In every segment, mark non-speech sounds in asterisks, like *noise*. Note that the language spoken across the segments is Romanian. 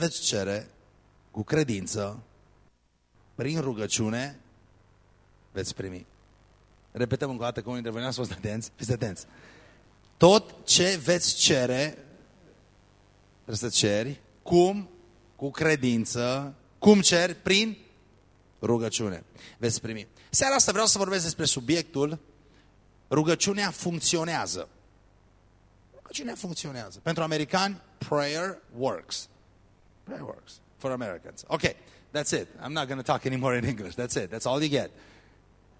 veți cere cu credință, prin rugăciune, veți primi. Repetăm încă o dată că unii dintre voi n-ați fost atenți. Fiți atenți. Tot ce veți cere, trebuie să ceri, cum? Cu credință. Cum ceri? Prin rugăciune. Veți primi. Seara asta vreau să vorbesc despre subiectul rugăciunea funcționează. Rugăciunea funcționează. Pentru americani, prayer works. Prayer works. For Americans. Okay, that's it. I'm not going to talk anymore in English. That's it. That's all you get.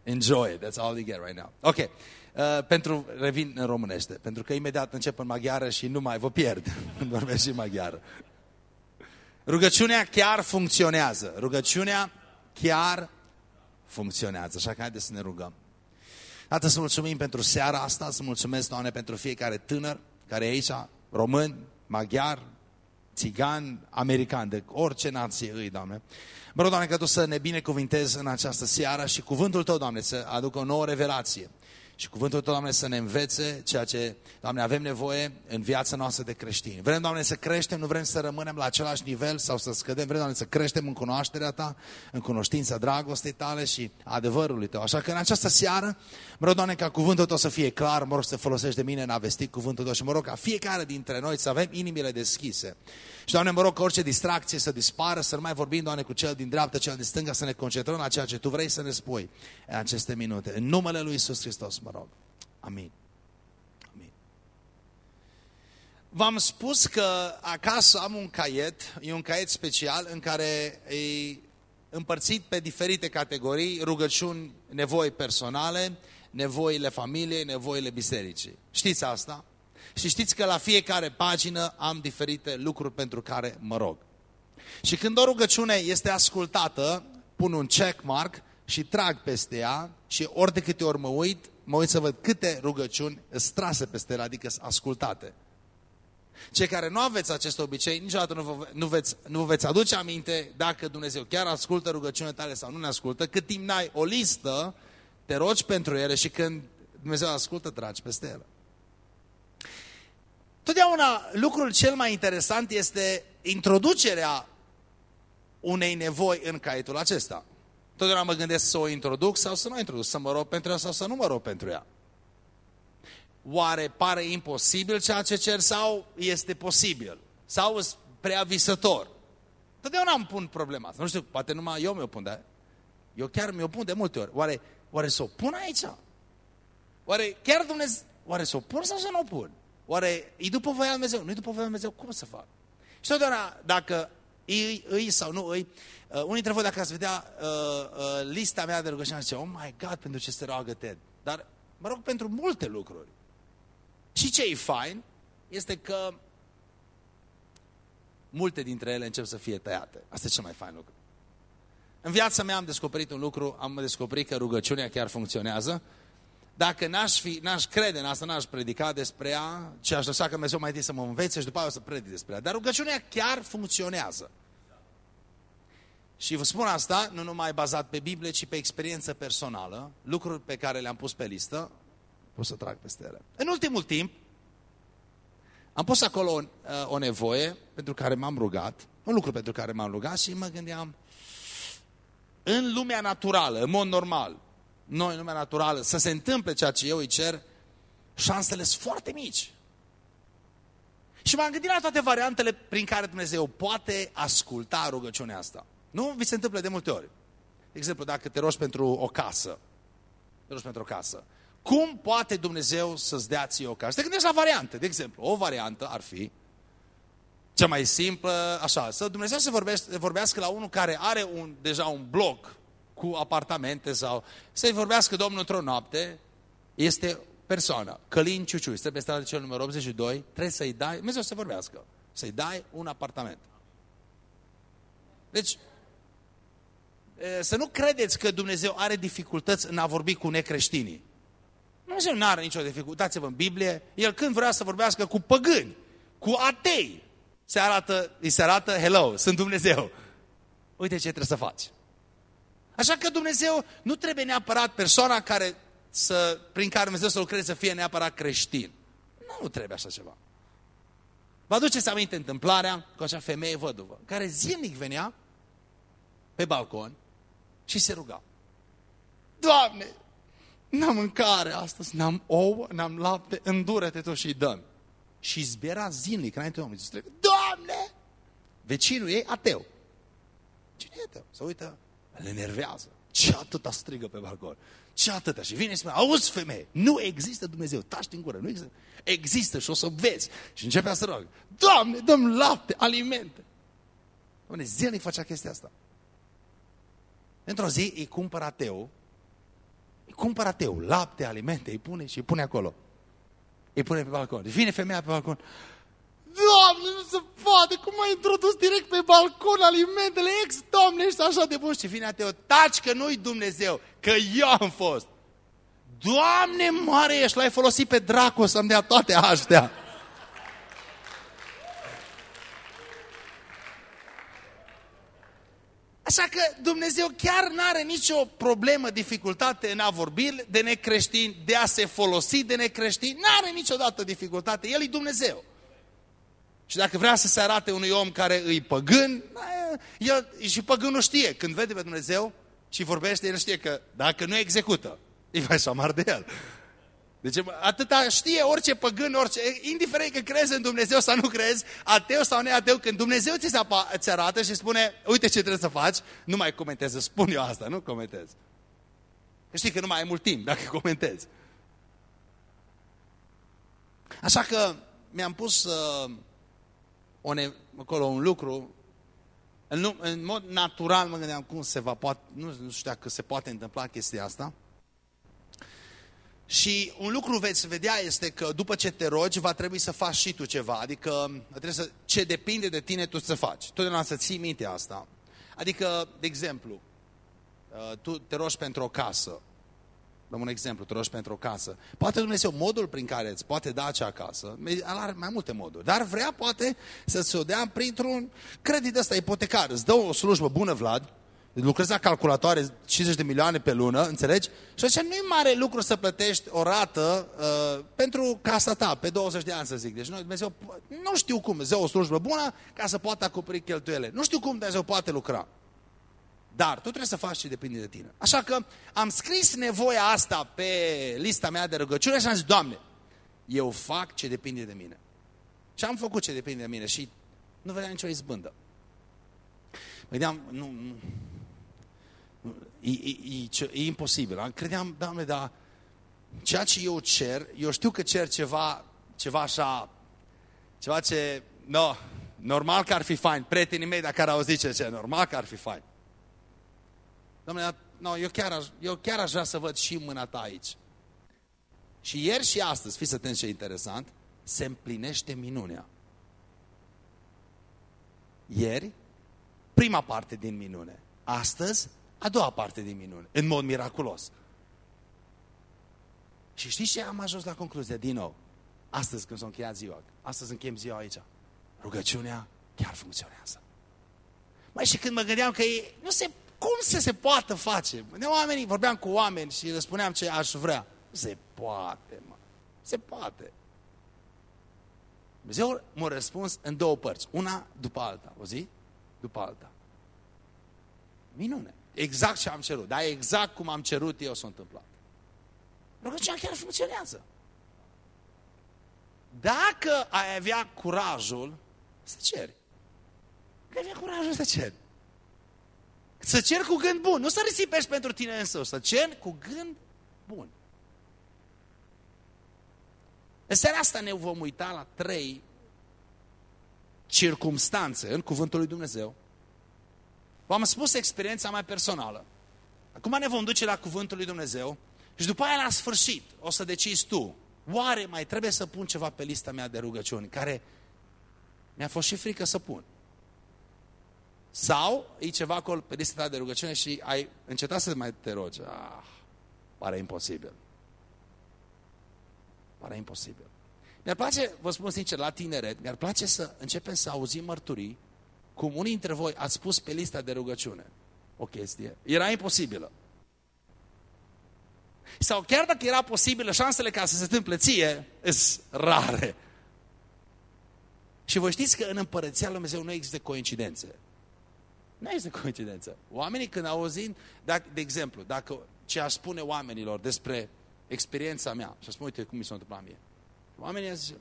Enjoy it. That's all you get right now. Ok. Uh, pentru, revin în românește, pentru că imediat încep în maghiară și nu mai vă pierd *laughs* când vorbesc și maghiară. Rugăciunea chiar funcționează. Rugăciunea chiar funcționează. Așa că haideți să ne rugăm. Tată, să mulțumim pentru seara asta, să mulțumesc, Doamne, pentru fiecare tânăr care e aici, român, maghiar, țigan, american, de orice nație îi, Doamne. Mă rog, Doamne, că Tu să ne binecuvintezi în această seară și cuvântul Tău, Doamne, să aducă o nouă revelație. Și cuvântul Tău, Doamne, să ne învețe ceea ce, Doamne, avem nevoie în viața noastră de creștini. Vrem, Doamne, să creștem, nu vrem să rămânem la același nivel sau să scădem. Vrem, Doamne, să creștem în cunoașterea Ta, în cunoștința dragostei Tale și adevărului Tău. Așa că în această seară, mă rog, Doamne, ca cuvântul Tău să fie clar, mă rog să folosești de mine în a vesti cuvântul Tău și mă rog ca fiecare dintre noi să avem inimile deschise. Și, Doamne, mă rog că orice distracție să dispară, să nu mai vorbim, Doamne, cu cel din dreapta, cel din stânga, să ne concentrăm la ceea ce Tu vrei să ne spui în aceste minute. În numele Lui Isus Hristos, mă rog. Amin. Amin. V-am spus că acasă am un caiet, e un caiet special în care e împărțit pe diferite categorii, rugăciuni, nevoi personale, nevoile familiei, nevoile bisericii. Știți asta? Și știți că la fiecare pagină am diferite lucruri pentru care mă rog. Și când o rugăciune este ascultată, pun un check mark și trag peste ea și ori de câte ori mă uit, mă uit să văd câte rugăciuni strase peste ele, adică ascultate. Cei care nu aveți acest obicei, niciodată nu vă, nu, veți, nu vă veți aduce aminte dacă Dumnezeu chiar ascultă rugăciunile tale sau nu ne ascultă, cât timp n-ai o listă, te rogi pentru ele și când Dumnezeu ascultă, tragi peste ele. Totdeauna lucrul cel mai interesant este introducerea unei nevoi în caietul acesta. Totdeauna mă gândesc să o introduc sau să nu o introduc, să mă rog pentru ea sau să nu mă rog pentru ea. Oare pare imposibil ceea ce cer sau este posibil? Sau sunt prea visător? Totdeauna îmi pun problema asta. Nu știu, poate numai eu mi-o pun, dar eu chiar mi-o pun de multe ori. Oare, oare să o pun aici? Oare chiar Dumnezeu, oare să o pun sau să nu o pun? Oare e după voia Lui Dumnezeu? Nu e după voia Lui Dumnezeu? Cum să fac? Și totdeauna, dacă îi, îi sau nu îi, uh, unii dintre voi, dacă ați vedea uh, uh, lista mea de rugăciune, zice, oh my God, pentru ce se roagă Ted. Dar mă rog pentru multe lucruri. Și ce e fain este că multe dintre ele încep să fie tăiate. Asta e cel mai fain lucru. În viața mea am descoperit un lucru, am descoperit că rugăciunea chiar funcționează dacă n-aș, fi, n-aș crede în asta, n-aș predica despre ea, ci aș lăsa că Dumnezeu mai întâi să mă învețe și după aceea o să predic despre ea. Dar rugăciunea chiar funcționează. Și vă spun asta nu numai bazat pe Biblie, ci pe experiență personală, lucruri pe care le-am pus pe listă, pot să trag peste ele. În ultimul timp, am pus acolo o, uh, o nevoie pentru care m-am rugat, un lucru pentru care m-am rugat și mă gândeam, în lumea naturală, în mod normal, noi, în lumea naturală, să se întâmple ceea ce eu îi cer, șansele sunt foarte mici. Și m-am gândit la toate variantele prin care Dumnezeu poate asculta rugăciunea asta. Nu vi se întâmplă de multe ori. De exemplu, dacă te rogi pentru o casă, te rogi pentru o casă, cum poate Dumnezeu să-ți dea ție o casă? Te gândești la variante. De exemplu, o variantă ar fi cea mai simplă, așa, să Dumnezeu se vorbească, vorbească la unul care are un, deja un bloc cu apartamente sau să-i vorbească Domnul într-o noapte, este persoană, Călin Ciuciu, este pe strada cel numărul 82, trebuie să-i dai, Dumnezeu să vorbească, să-i dai un apartament. Deci, să nu credeți că Dumnezeu are dificultăți în a vorbi cu necreștinii. Dumnezeu nu are nicio dificultate. Uitați-vă în Biblie, El când vrea să vorbească cu păgâni, cu atei, se arată, îi se arată, hello, sunt Dumnezeu. Uite ce trebuie să faci. Așa că Dumnezeu nu trebuie neapărat persoana care să, prin care Dumnezeu să lucreze să fie neapărat creștin. Nu, nu trebuie așa ceva. Vă aduceți aminte întâmplarea cu acea femeie văduvă, care zilnic venea pe balcon și se ruga. Doamne, n-am mâncare astăzi, n-am ouă, n-am lapte, îndură-te tu și dăm. Și zbiera zilnic înainte omului. Zice, Doamne! Vecinul ei ateu. Cine e ateu? Să uită, îl enervează. Ce atâta strigă pe balcon? Ce atâta? Și vine și spune, auzi femeie, nu există Dumnezeu, tași din gură, nu există. Există și o să vezi. Și începea să rog, Doamne, dăm lapte, alimente. Doamne, zilnic facea chestia asta. Într-o zi îi cumpără ateu, îi cumpără ateu, lapte, alimente, îi pune și îi pune acolo. Îi pune pe balcon. Deci vine femeia pe balcon, Doamne, nu se poate, cum ai introdus direct pe balcon alimentele, ex, Doamne, ești așa de bun. Și vine ateu, taci că nu-i Dumnezeu, că eu am fost. Doamne, mare ești, l-ai folosit pe dracu să-mi dea toate aștea. Așa că Dumnezeu chiar nu are nicio problemă, dificultate în a vorbi de necreștini, de a se folosi de necreștini. Nu are niciodată dificultate. El e Dumnezeu. Și dacă vrea să se arate unui om care îi păgân, el și păgânul știe. Când vede pe Dumnezeu și vorbește, el știe că dacă nu execută, e mai amar de el. Deci atâta știe orice păgân, orice, indiferent că crezi în Dumnezeu sau nu crezi, ateu sau neateu, când Dumnezeu ți se ți arată și spune, uite ce trebuie să faci, nu mai comentezi, spun eu asta, nu comentez. Că știi că nu mai ai mult timp dacă *laughs* comentezi. Așa că mi-am pus uh, o ne, acolo un lucru, în, în mod natural mă gândeam cum se va poate, nu, nu știu dacă se poate întâmpla chestia asta. Și un lucru veți vedea este că după ce te rogi, va trebui să faci și tu ceva. Adică trebuie să, ce depinde de tine tu să faci. Totdeauna să ții minte asta. Adică, de exemplu, uh, tu te rogi pentru o casă. Dăm un exemplu, te rogi pentru o casă. Poate Dumnezeu modul prin care îți poate da acea casă, are mai multe moduri, dar vrea poate să-ți o dea printr-un credit ăsta ipotecar. Îți dă o slujbă bună, Vlad, lucrezi la calculatoare 50 de milioane pe lună, înțelegi? Și așa nu e mare lucru să plătești o rată uh, pentru casa ta, pe 20 de ani să zic. Deci nu, Dumnezeu, nu știu cum, Dumnezeu o slujbă bună ca să poată acoperi cheltuiele. Nu știu cum Dumnezeu poate lucra. Dar tu trebuie să faci ce depinde de tine. Așa că am scris nevoia asta pe lista mea de rugăciune și am zis, Doamne, eu fac ce depinde de mine. Și am făcut ce depinde de mine și nu vedeam nicio izbândă. Vedeam, nu, nu, e, e, e, e imposibil. Credeam, Doamne, dar ceea ce eu cer, eu știu că cer ceva, ceva așa, ceva ce, no, normal că ar fi fain. Prietenii mei, dacă ar auzi ce ce, normal că ar fi fain. Doamne, no, eu, chiar aș, eu chiar aș vrea să văd și mâna ta aici. Și ieri și astăzi, fiți atenți ce interesant, se împlinește minunea. Ieri, prima parte din minune. Astăzi, a doua parte din minune, în mod miraculos. Și știți ce am ajuns la concluzia din nou? Astăzi când s-a încheiat ziua, astăzi închem ziua aici, rugăciunea chiar funcționează. Mai și când mă gândeam că e, nu se, cum să se poată face? De oamenii, vorbeam cu oameni și le spuneam ce aș vrea. Nu se poate, mă. Se poate. Dumnezeu m-a răspuns în două părți. Una după alta. O zi? După alta. Minune. Exact ce am cerut. Dar exact cum am cerut eu s-a întâmplat. Rugăciunea chiar funcționează. Dacă ai avea curajul să ceri. Că ai avea curajul să ceri. Să ceri cu gând bun. Nu să risipești pentru tine însă. Să ceri cu gând bun. În seara asta ne vom uita la trei circumstanțe în Cuvântul lui Dumnezeu V-am spus experiența mai personală. Acum ne vom duce la Cuvântul lui Dumnezeu și după aia la sfârșit o să decizi tu, oare mai trebuie să pun ceva pe lista mea de rugăciuni care mi-a fost și frică să pun. Sau e ceva acolo pe lista ta de rugăciune și ai încetat să mai te rogi. Ah, pare imposibil. Pare imposibil. Mi-ar place, vă spun sincer, la tineret, mi-ar place să începem să auzim mărturii cum unii dintre voi ați spus pe lista de rugăciune o chestie, era imposibilă. Sau chiar dacă era posibilă, șansele ca să se întâmple ție sunt rare. Și vă știți că în Împărăția Lui Dumnezeu nu există coincidențe. Nu este coincidență. Oamenii când auzind, dacă, de exemplu, dacă ce aș spune oamenilor despre experiența mea, și spun, uite cum mi s-a întâmplat mie. Oamenii zice,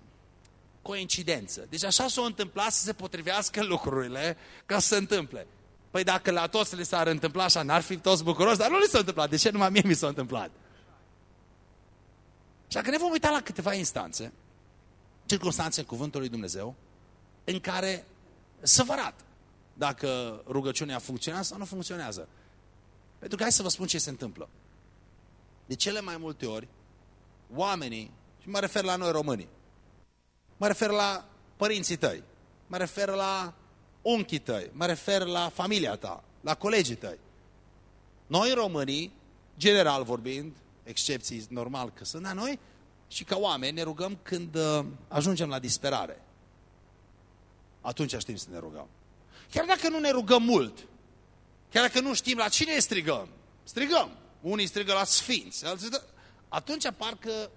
coincidență. Deci așa s-a întâmplat să se potrivească lucrurile ca să se întâmple. Păi dacă la toți le s-ar întâmpla așa, n-ar fi toți bucuroși, dar nu li s-a întâmplat. De ce numai mie mi s-a întâmplat? Și dacă ne vom uita la câteva instanțe, circunstanțe în Cuvântul lui Dumnezeu, în care să vă arată dacă rugăciunea funcționează sau nu funcționează. Pentru că hai să vă spun ce se întâmplă. De cele mai multe ori, oamenii, și mă refer la noi românii, mă refer la părinții tăi, mă refer la unchii tăi, mă refer la familia ta, la colegii tăi. Noi românii, general vorbind, excepții normal că sunt, dar noi și ca oameni ne rugăm când uh, ajungem la disperare. Atunci știm să ne rugăm. Chiar dacă nu ne rugăm mult, chiar dacă nu știm la cine strigăm, strigăm. Unii strigă la sfinți, alții atunci parcă,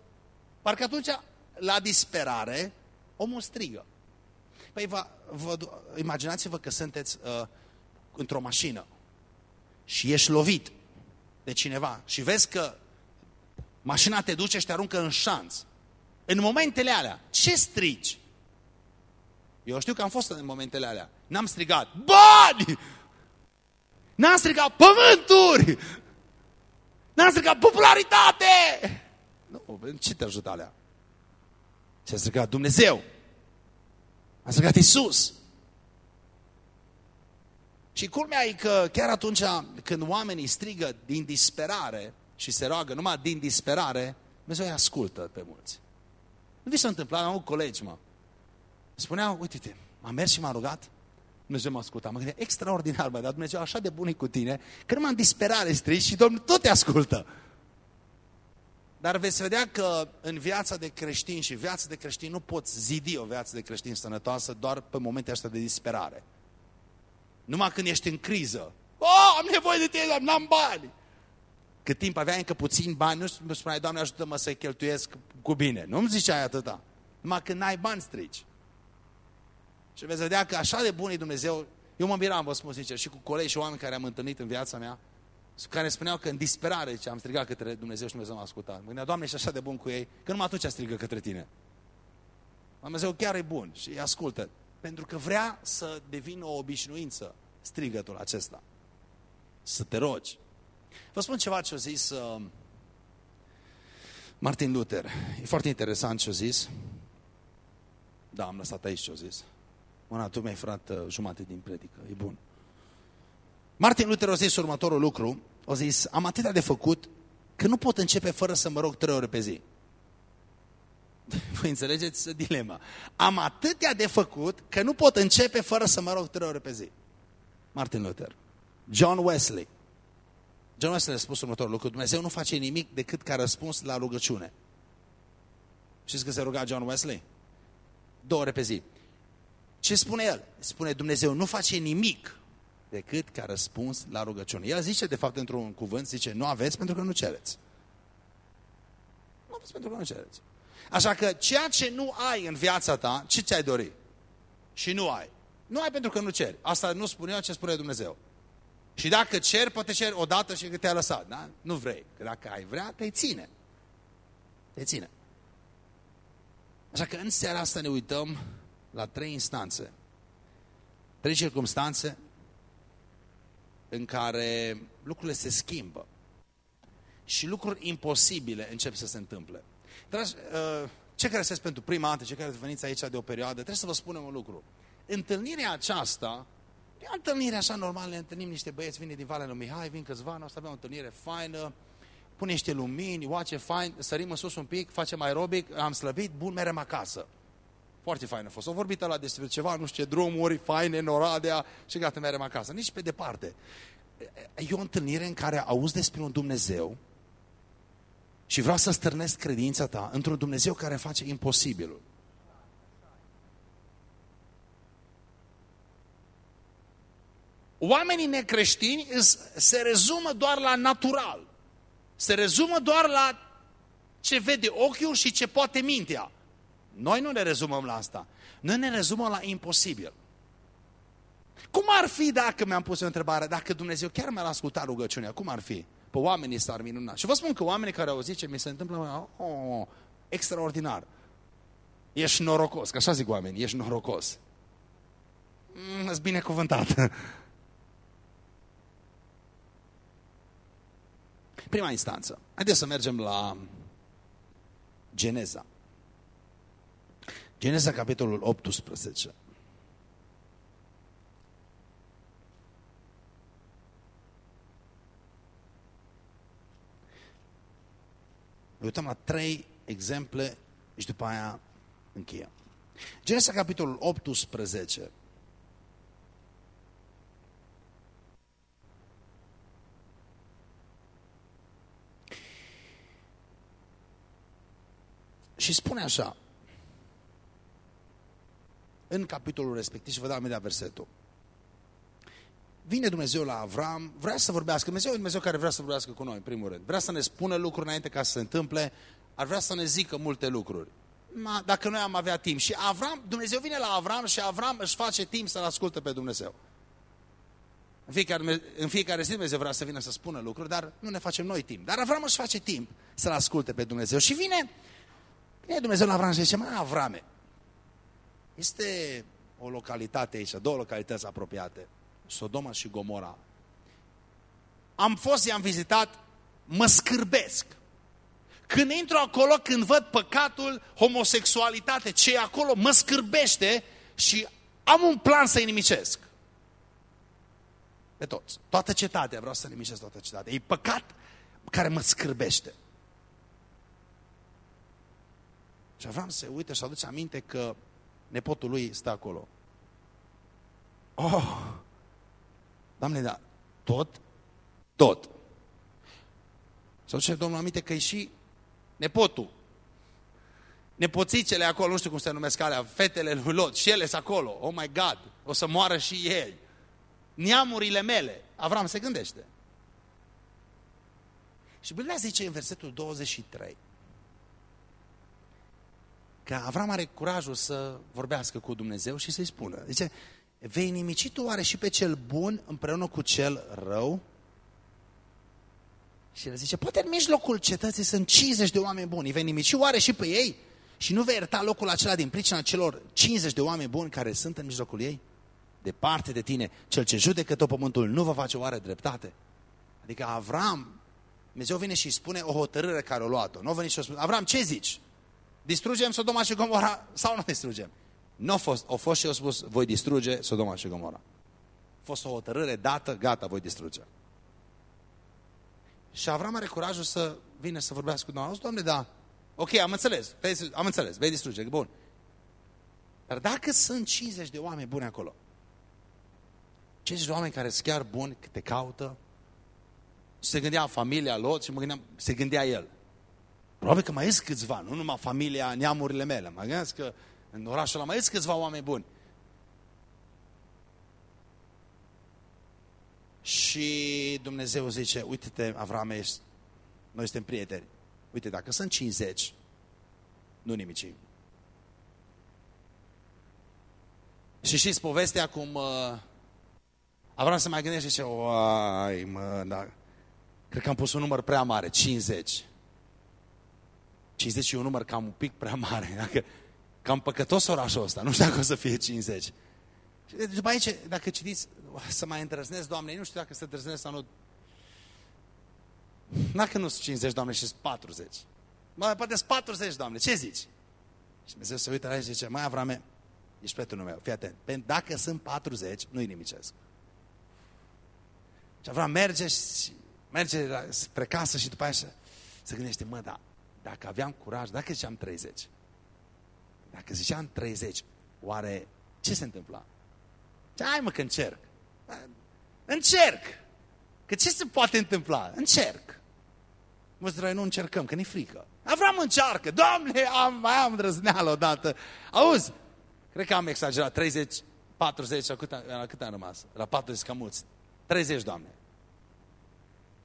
parcă atunci la disperare omul strigă. Păi vă, vă, imaginați-vă că sunteți uh, într-o mașină și ești lovit de cineva și vezi că mașina te duce și te aruncă în șanț. În momentele alea, ce strigi? Eu știu că am fost în momentele alea. N-am strigat, bani! N-am strigat pământuri! N-am strigat popularitate! Nu, ce te ajută alea? Ce a strigat Dumnezeu. A strigat Isus. Și culmea e că chiar atunci când oamenii strigă din disperare și se roagă numai din disperare, Dumnezeu îi ascultă pe mulți. Nu vi s-a întâmplat, am avut colegi, mă. Spuneau, uite-te, am mers și m-am rugat, Dumnezeu m-a ascultat. Mă gândeam, extraordinar, bă, dar Dumnezeu așa de bun cu tine, că nu m-am disperare strici și Domnul tot te ascultă. Dar veți vedea că în viața de creștin și viața de creștin nu poți zidi o viață de creștin sănătoasă doar pe momente astea de disperare. Numai când ești în criză. Oh, am nevoie de tine, dar n-am bani. Cât timp aveai încă puțin bani, nu spuneai, Doamne, ajută-mă să-i cheltuiesc cu bine. Nu-mi ziceai atâta. Numai când n-ai bani strici. Și veți vedea că așa de bun e Dumnezeu. Eu mă miram, vă spun sincer, și cu colegi și oameni care am întâlnit în viața mea, care spuneau că în disperare ce am strigat către Dumnezeu și Dumnezeu m-a ascultat. Mă gândeam, Doamne, ești așa de bun cu ei, că numai atunci strigă către tine. Dumnezeu chiar e bun și îi ascultă. Pentru că vrea să devină o obișnuință strigătul acesta. Să te rogi. Vă spun ceva ce a zis uh, Martin Luther. E foarte interesant ce a zis. Da, am lăsat aici ce a zis. Mâna, tu mi-ai furat uh, jumate din predică. E bun. Martin Luther a zis următorul lucru. A zis, am atâta de făcut că nu pot începe fără să mă rog trei ore pe zi. *laughs* Voi înțelegeți dilema. Am atâtea de făcut că nu pot începe fără să mă rog trei ore pe zi. Martin Luther. John Wesley. John Wesley a spus următorul lucru. Dumnezeu nu face nimic decât ca răspuns la rugăciune. Știți că se ruga John Wesley? Două ore pe zi. Ce spune el? Spune Dumnezeu nu face nimic decât ca răspuns la rugăciune. El zice, de fapt, într-un cuvânt, zice, nu aveți pentru că nu cereți. Nu aveți pentru că nu cereți. Așa că ceea ce nu ai în viața ta, ce ți-ai dori? Și nu ai. Nu ai pentru că nu ceri. Asta nu spune eu, ce spune Dumnezeu. Și dacă ceri, poate ceri odată și că te-a lăsat. Da? Nu vrei. Că dacă ai vrea, te ține. Te ține. Așa că în seara asta ne uităm la trei instanțe. Trei circunstanțe în care lucrurile se schimbă și lucruri imposibile încep să se întâmple. Dragi, uh, ce care sunteți pentru prima dată, ce care veniți aici de o perioadă, trebuie să vă spunem un lucru. Întâlnirea aceasta e o întâlnire așa normală, ne întâlnim niște băieți, vine din Valea lui Mihai, vin câțiva, noi o să avem o întâlnire faină, pune niște lumini, oace fain, sărim în sus un pic, facem aerobic, am slăbit, bun, merem acasă. Foarte fain a fost. O vorbit la despre ceva, nu știu ce drumuri faine în Oradea și gata, merem acasă. Nici pe departe. E o întâlnire în care auzi despre un Dumnezeu și vreau să stârnesc credința ta într-un Dumnezeu care face imposibilul. Oamenii necreștini se rezumă doar la natural. Se rezumă doar la ce vede ochiul și ce poate mintea. Noi nu ne rezumăm la asta. Noi ne rezumăm la imposibil. Cum ar fi dacă mi-am pus o întrebare, dacă Dumnezeu chiar mi-ar asculta rugăciunea, cum ar fi? Pe oamenii s-ar minuna. Și vă spun că oamenii care au zis ce mi se întâmplă, oh, extraordinar. Ești norocos, că așa zic oamenii, ești norocos. Mm, ești binecuvântat. Prima instanță. Haideți să mergem la Geneza. Geneza, capitolul 18. Ne uităm la trei exemple și după aia încheiem. Genesa, capitolul 18. Și spune așa, în capitolul respectiv, și vă dau imediat versetul. Vine Dumnezeu la Avram, vrea să vorbească. Dumnezeu e Dumnezeu care vrea să vorbească cu noi, în primul rând. Vrea să ne spună lucruri înainte ca să se întâmple. Ar vrea să ne zică multe lucruri. Ma, dacă noi am avea timp. Și Avram, Dumnezeu vine la Avram și Avram își face timp să-L asculte pe Dumnezeu. În fiecare, în fiecare zi Dumnezeu vrea să vină să spună lucruri, dar nu ne facem noi timp. Dar Avram își face timp să-L asculte pe Dumnezeu. Și vine, vine Dumnezeu la Avram și zice, mă, Avrame, este o localitate aici, două localități apropiate, Sodoma și Gomora. Am fost, i-am vizitat, mă scârbesc. Când intru acolo, când văd păcatul, homosexualitate, ce e acolo, mă scârbește și am un plan să-i nimicesc. Pe toți. Toată cetatea, vreau să nimicesc toată cetatea. E păcat care mă scârbește. Și vreau să se uite și aduce aminte că nepotul lui stă acolo. Oh! Doamne, da, tot? Tot. Sau ce Domnul aminte că e și nepotul. Nepoțicele acolo, nu știu cum se numesc alea, fetele lui Lot, și ele sunt acolo. Oh my God, o să moară și ei. Neamurile mele. Avram se gândește. Și Biblia zice în versetul 23 că Avram are curajul să vorbească cu Dumnezeu și să-i spună. Zice, vei nimici tu oare și pe cel bun împreună cu cel rău? Și el zice, poate în mijlocul cetății sunt 50 de oameni buni, vei nimici oare și pe ei? Și nu vei ierta locul acela din pricina celor 50 de oameni buni care sunt în mijlocul ei? Departe de tine, cel ce judecă tot pământul nu va face oare dreptate? Adică Avram, Dumnezeu vine și spune o hotărâre care o luat-o. Nu veni și o spune, Avram, ce zici? Distrugem Sodoma și Gomora sau nu distrugem? Nu a fost, a fost și a spus, voi distruge Sodoma și Gomora. A fost o hotărâre dată, gata, voi distruge. Și Avram are curajul să vină să vorbească cu Domnul. Doamne, da, ok, am înțeles, am înțeles, vei distruge, bun. Dar dacă sunt 50 de oameni buni acolo, 50 de oameni care sunt chiar buni, te caută, și se gândea familia lor și mă gândeam, se gândea el. Probabil că mai ies câțiva, nu numai familia, neamurile mele. Mă gândesc că în orașul ăla mai ies câțiva oameni buni. Și Dumnezeu zice, uite-te, Avram, ești, noi suntem prieteni. Uite, dacă sunt 50, nu nimicim. Și știți povestea cum uh, Avram se mai gândește și zice, oai, mă, da, cred că am pus un număr prea mare, 50. 50 e un număr cam un pic prea mare. Dacă, cam păcătos orașul ăsta. Nu știu dacă o să fie 50. Și după aici, dacă citiți, să mai îndrăznesc, Doamne, nu știu dacă să îndrăznesc sau nu. Dacă nu sunt 50, Doamne, și sunt 40. Mă, poate sunt 40, Doamne, ce zici? Și Dumnezeu se uită la el și zice, mai Avrame, ești prietenul meu, fii atent. Dacă sunt 40, nu-i nimicesc. Și Avram merge și merge spre casă și după aia se gândește, mă, da, dacă aveam curaj, dacă ziceam 30, dacă ziceam 30, oare ce se întâmpla? Ce, hai mă că încerc. Încerc! Că ce se poate întâmpla? Încerc. Mulți noi nu încercăm, că ne frică. Avram încearcă. Doamne, am, mai am drăzneală odată. Auzi, cred că am exagerat. 30, 40, la cât, la cât am rămas? La 40 cam mulți. 30, Doamne.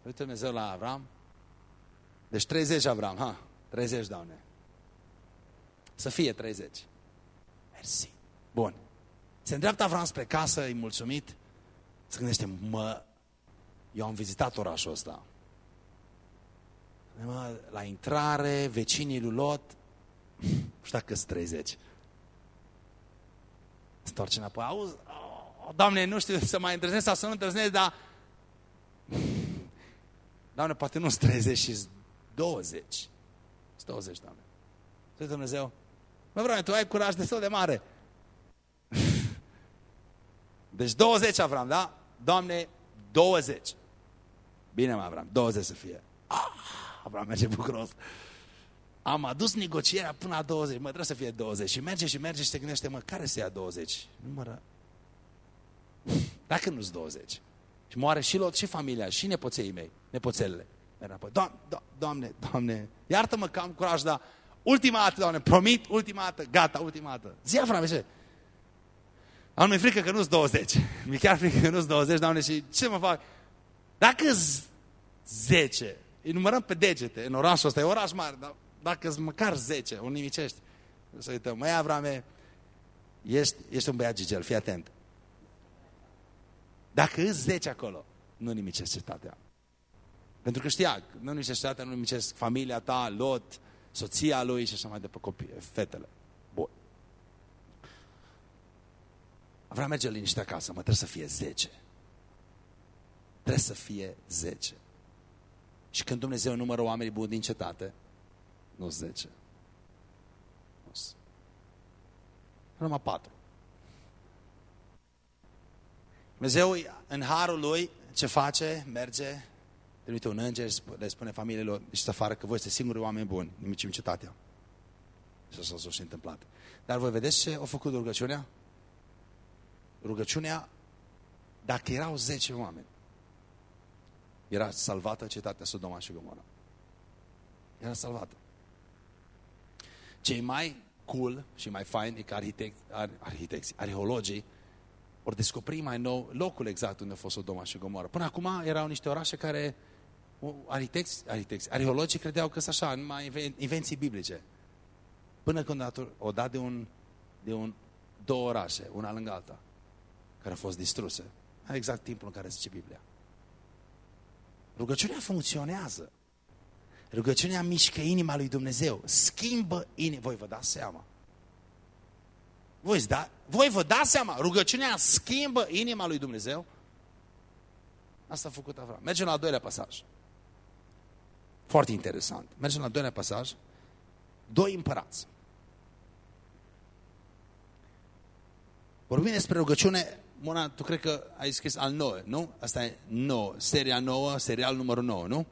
Uite Dumnezeu la Avram. Deci 30 Avram, ha. 30, Doamne. să fie 30. Mersi. Bun. Se îndreaptă Avram spre casă, e mulțumit. Se gândește, mă, eu am vizitat orașul ăsta. Mă, la intrare, vecinii lui Lot, nu știu dacă sunt 30. Storce înapoi, auzi, oh, Doamne, nu știu să mai îndrăznesc sau să nu îndrăznesc, dar... Doamne, poate nu sunt 30 și 20. Sunt 20, Doamne. Să Dumnezeu, mă vreau, tu ai curaj destul de mare. *laughs* Deci 20 Avram, da? Doamne, 20. Bine, mă, Avram, 20 să fie. Ah, Avram merge bucuros. Am adus negocierea până la 20, mă, trebuie să fie 20. Și merge și merge și se gândește, mă, care să ia 20? Numără. *laughs* Dacă nu-s 20. Și moare și Lot, și familia, și nepoței mei, nepoțelele. Doamne, doamne, doamne, iartă-mă că am curaj, dar ultima dată, doamne, promit, ultima dată, gata, ultima dată. Zi, Avram, ce? Am mi frică că nu-s 20. *laughs* Mi chiar frică că nu-s 20, doamne, și ce mă fac? dacă 10, îi numărăm pe degete în orașul ăsta, e oraș mare, dar dacă măcar 10, o nimicești, să uităm, măi Avrame, ești, ești un băiat gigel, fii atent. Dacă îți 10 acolo, nu nimicești cetatea. Pentru că știa, nu nimicești cetatea, nu nimicești familia ta, Lot, soția lui și așa mai departe, copii, fetele. Bun. Vreau merge liniște acasă, mă trebuie să fie 10. Trebuie să fie 10. Și când Dumnezeu numără oamenii buni din cetate, nu 10. Nu Numai 4. Dumnezeu, în harul lui, ce face? Merge, trimite un înger, le spune familiilor, și să afară că voi sunteți singuri oameni buni, nimic în cetatea. Și așa s-a și întâmplat. Dar voi vedeți ce a făcut rugăciunea? Rugăciunea, dacă erau 10 oameni, era salvată cetatea Sodoma și Gomora. Era salvată. Cei mai cool și mai fain e că arhitecți, ar, arhitecți arheologii ori descoperi mai nou locul exact unde a fost Sodoma și Gomora. Până acum erau niște orașe care arhitecți, arhitecți, arheologii credeau că sunt așa, numai invenții biblice. Până când o dat de un, de un două orașe, una lângă alta, care au fost distruse. Exact timpul în care zice Biblia. Rugăciunea funcționează. Rugăciunea mișcă inima lui Dumnezeu. Schimbă inima. Voi vă dați seama. Voi, da? Voi vă dați seama. Rugăciunea schimbă inima lui Dumnezeu. Asta a făcut Avram. Mergem la al doilea pasaj. Foarte interesant. Mergem la al doilea pasaj. Doi împărați. Vorbim despre rugăciune Mona, tu cred că ai scris al 9, nu? Asta e 9, seria 9, serial numărul 9, nu?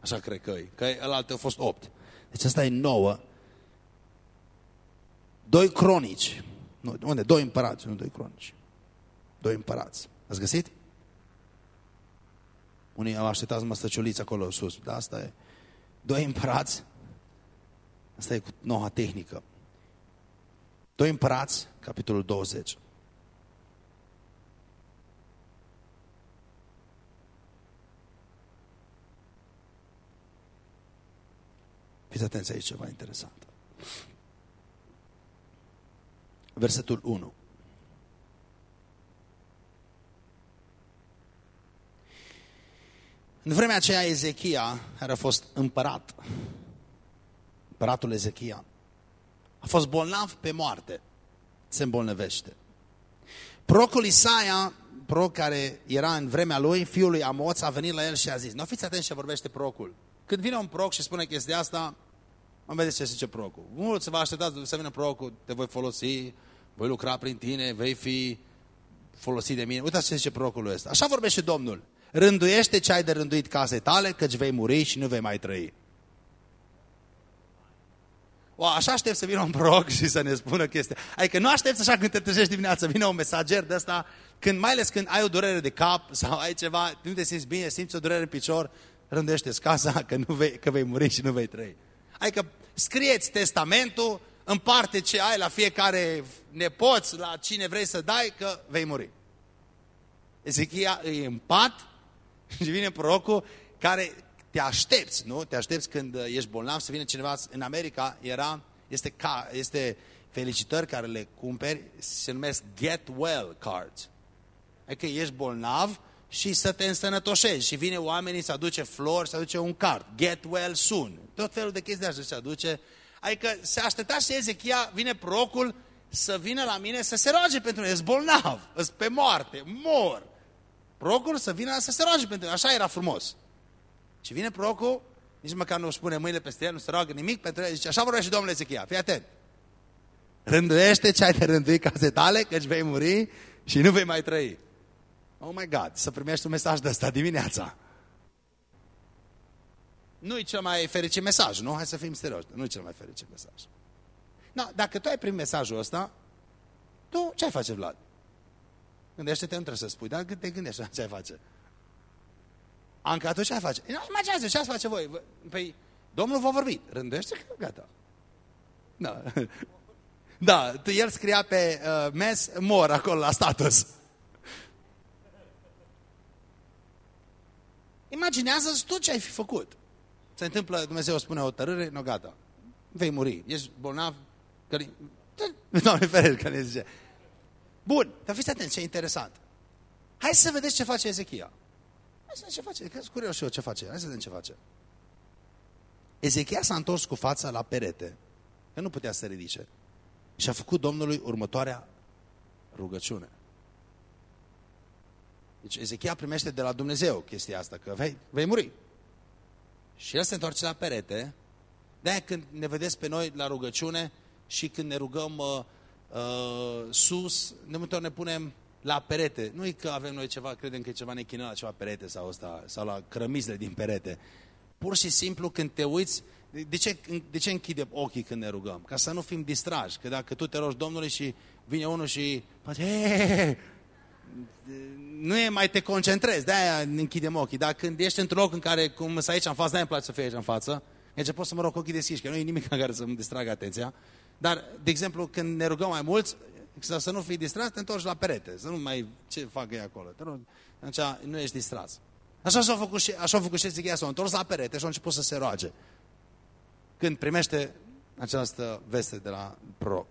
Așa cred că e, că ăla a fost 8. Deci asta e 9. Doi cronici. Nu, unde? Doi împărați, nu doi cronici. Doi împărați. Ați găsit? Unii au așteptat măstăciuliți acolo sus. Da, asta e. Doi împărați. Asta e cu noua tehnică. Doi împărați, capitolul 20. Fiți atenți aici ceva interesant. Versetul 1. În vremea aceea Ezechia, care a fost împărat, împăratul Ezechia, a fost bolnav pe moarte, se îmbolnăvește. Procul Isaia, proc care era în vremea lui, fiul lui Amoț, a venit la el și a zis, nu fiți atenți ce vorbește procul. Când vine un proc și spune chestia asta, Mă vedeți ce zice procul. Mulți vă așteptați să vină procul, te voi folosi, voi lucra prin tine, vei fi folosit de mine. Uitați ce zice procul ăsta. Așa vorbește Domnul. Rânduiește ce ai de rânduit casei tale, căci vei muri și nu vei mai trăi. O, așa aștept să vină un proc și să ne spună chestia. Adică nu aștept așa când te trezești dimineața, vine un mesager de ăsta, când, mai ales când ai o durere de cap sau ai ceva, nu te simți bine, simți o durere în picior, rânduiește casa *laughs* că, nu vei, că vei muri și nu vei trăi. Adică scrieți testamentul, în parte ce ai la fiecare nepoț, la cine vrei să dai, că vei muri. Ezechia e în pat *laughs* și vine prorocul care te aștepți, nu? Te aștepți când ești bolnav să vină cineva. În America era este, ca, este felicitări care le cumperi, se numesc get well cards. Adică ești bolnav și să te însănătoșezi. Și vine oamenii să aduce flori, să aduce un card. Get well soon. Tot felul de chestii de așa se aduce. Adică se aștepta și Ezechia, vine procul să vină la mine să se roage pentru mine. Ești bolnav, ești pe moarte, mor. Procul să vină să se roage pentru mine. Așa era frumos. Și vine procul, nici măcar nu își pune mâinile peste el, nu se roagă nimic pentru el. Zice, așa vorbește Domnul Ezechia, fii atent. Rânduiește ce ai de rândui case tale, căci vei muri și nu vei mai trăi. Oh my God, să primești un mesaj de ăsta dimineața. Nu-i cel mai fericit mesaj, nu? Hai să fim serioși, nu-i cel mai fericit mesaj. No, dacă tu ai primit mesajul ăsta, tu ce ai face, Vlad? Gândește-te, nu trebuie să spui, dar te gândești *laughs* ce ai face. Anca, tu ce ai face? Nu, imaginează, ce ați face voi? Păi, Domnul v-a vorbit. Rândește că gata. Da. *laughs* Da, el scria pe uh, mes, mor acolo la status. Imaginează-ți tu ce ai fi făcut. Se întâmplă, Dumnezeu spune o tărâre, nu gata. Vei muri. Ești bolnav. Că... *laughs* Doamne ferește că ne zice. Bun, dar fiți atenți, ce interesant. Hai să vedeți ce face Ezechia. Hai să vedem ce face. Că curios și eu ce face. Hai să vedem ce face. Ezechia s-a întors cu fața la perete. Că nu putea să se ridice. Și a făcut Domnului următoarea rugăciune. Deci Ezechia primește de la Dumnezeu chestia asta, că vei, vei muri. Și el se întoarce la perete. De-aia când ne vedeți pe noi la rugăciune și când ne rugăm uh, uh, sus, de multe ori ne punem la perete. Nu e că avem noi ceva, credem că e ceva nechină la ceva perete sau, asta, sau la crămizile din perete. Pur și simplu când te uiți, de ce, de ce închidem ochii când ne rugăm? Ca să nu fim distrași. Că dacă tu te rogi Domnului și vine unul și face, nu e mai te concentrezi, de-aia închidem ochii. Dar când ești într-un loc în care, cum să aici în față, de îmi place să fie aici în față, deci pot să mă rog ochii deschiși, că nu e nimic în care să-mi distragă atenția. Dar, de exemplu, când ne rugăm mai mulți, să nu fii distras, te întorci la perete, să nu mai ce fac ei acolo. Atunci nu ești distras. Așa s-a făcut și, așa a făcut și Ezechia, s-a întors la perete și a început să se roage. Când primește această veste de la proroc.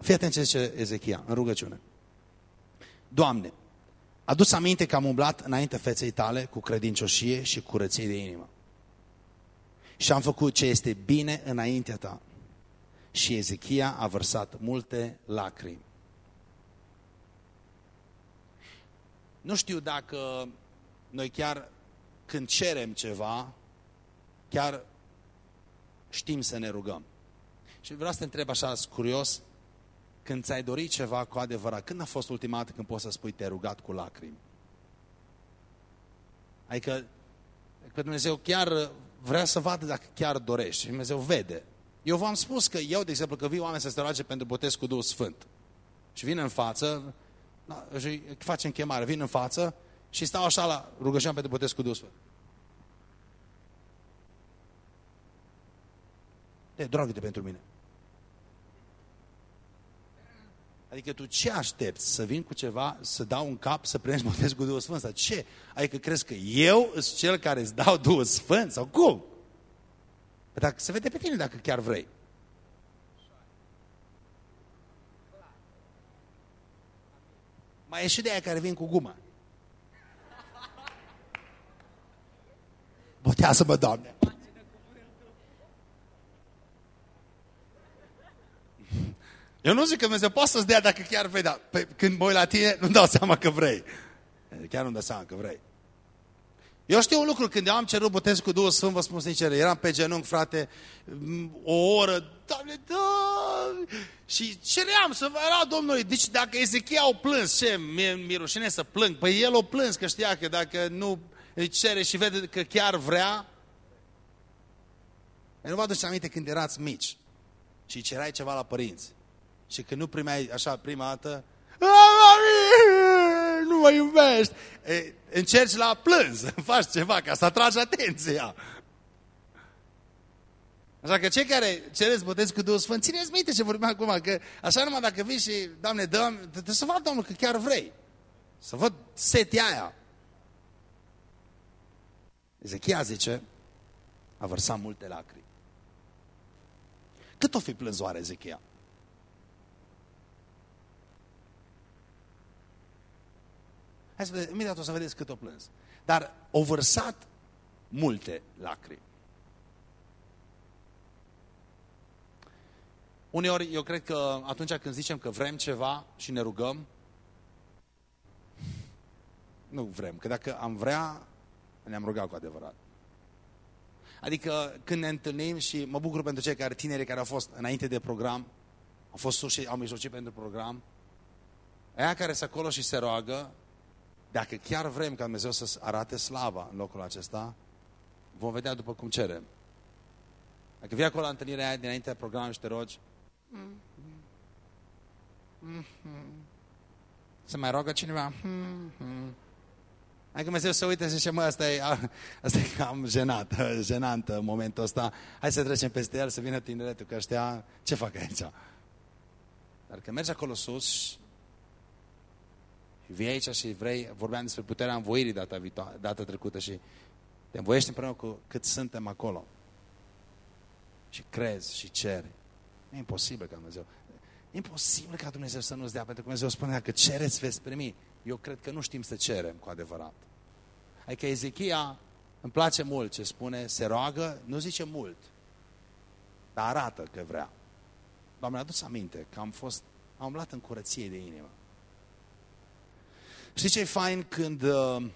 Fii atent ce zice Ezechia în rugăciune. Doamne, adus aminte că am umblat înainte feței tale cu credincioșie și curăție de inimă. Și am făcut ce este bine înaintea ta. Și Ezechia a vărsat multe lacrimi. Nu știu dacă noi chiar când cerem ceva, chiar știm să ne rugăm. Și vreau să te întreb așa, curios, când ți-ai dorit ceva cu adevărat, când a fost ultima dată când poți să spui te-ai rugat cu lacrimi? Adică, că Dumnezeu chiar vrea să vadă dacă chiar dorești. Și Dumnezeu vede. Eu v-am spus că eu, de exemplu, că vii oameni să se roage pentru botez cu Duhul Sfânt. Și vin în față, și facem chemare, vin în față și stau așa la rugăciune pentru botez cu Duhul Sfânt. De, dragă pentru mine. Adică tu ce aștepți? Să vin cu ceva, să dau un cap, să primești botez cu Duhul Sfânt? Sau ce? Adică crezi că eu sunt cel care îți dau Duhul Sfânt? Sau cum? Păi dacă se vede pe tine dacă chiar vrei. Mai e și de aia care vin cu guma. Botează-mă, Doamne! Eu nu zic că Dumnezeu poate să-ți dea dacă chiar vrei, dar pe, când mă uit la tine, nu dau seama că vrei. Chiar nu dau seama că vrei. Eu știu un lucru, când eu am cerut botezul cu Duhul Sfânt, vă spun sincer, eram pe genunchi, frate, o oră, Doamne, da! Și ceream să vă era Domnului, deci dacă Ezechia au plâns, ce, mi-e mi rușine să plâng? Păi el o plâns, că știa că dacă nu îi cere și vede că chiar vrea, eu nu vă aduceți aminte când erați mici și cerai ceva la părinți și când nu primeai așa prima dată, nu mă iubești, e, încerci la plâns, *laughs* faci ceva ca să atragi atenția. Așa că cei care cereți botez cu Duhul Sfânt, țineți minte ce vorbim acum, că așa numai dacă vii și, Doamne, dăm, trebuie să văd, Domnul, că chiar vrei. Să văd setia aia. Ezechia zice, a vărsat multe lacrimi. Cât o fi plâns oare Ezechia? Hai să vedem, imediat o să vedeți cât o plâns. Dar o vărsat multe lacrimi. Uneori, eu cred că atunci când zicem că vrem ceva și ne rugăm, nu vrem. Că dacă am vrea, ne-am rugat cu adevărat. Adică când ne întâlnim și mă bucur pentru cei care tineri care au fost înainte de program, au fost sus și au mijlocit pentru program, aia care se acolo și se roagă, dacă chiar vrem ca Dumnezeu să arate slava în locul acesta, vom vedea după cum cerem. Dacă vii acolo la întâlnirea aia dinainte de program și te rogi, se mai roagă cineva? Hai că Dumnezeu să uite și zice, mă, asta e, asta e cam jenat, *laughs* jenant momentul ăsta. Hai să trecem peste el, să vină tineretul, că ăștia, ce fac aici? Dar când mergi acolo sus și vii aici și vrei, vorbeam despre puterea învoirii data, viitoare, data trecută și te învoiești împreună cu cât suntem acolo. Și crezi și ceri. E imposibil ca Dumnezeu. E imposibil ca Dumnezeu să nu-ți dea, pentru că Dumnezeu spune, dacă cereți, veți primi. Eu cred că nu știm să cerem cu adevărat. Adică Ezechia îmi place mult ce spune, se roagă, nu zice mult, dar arată că vrea. Doamne, adus aminte că am fost, am umblat în curăție de inimă. Știți ce e fain când, uh,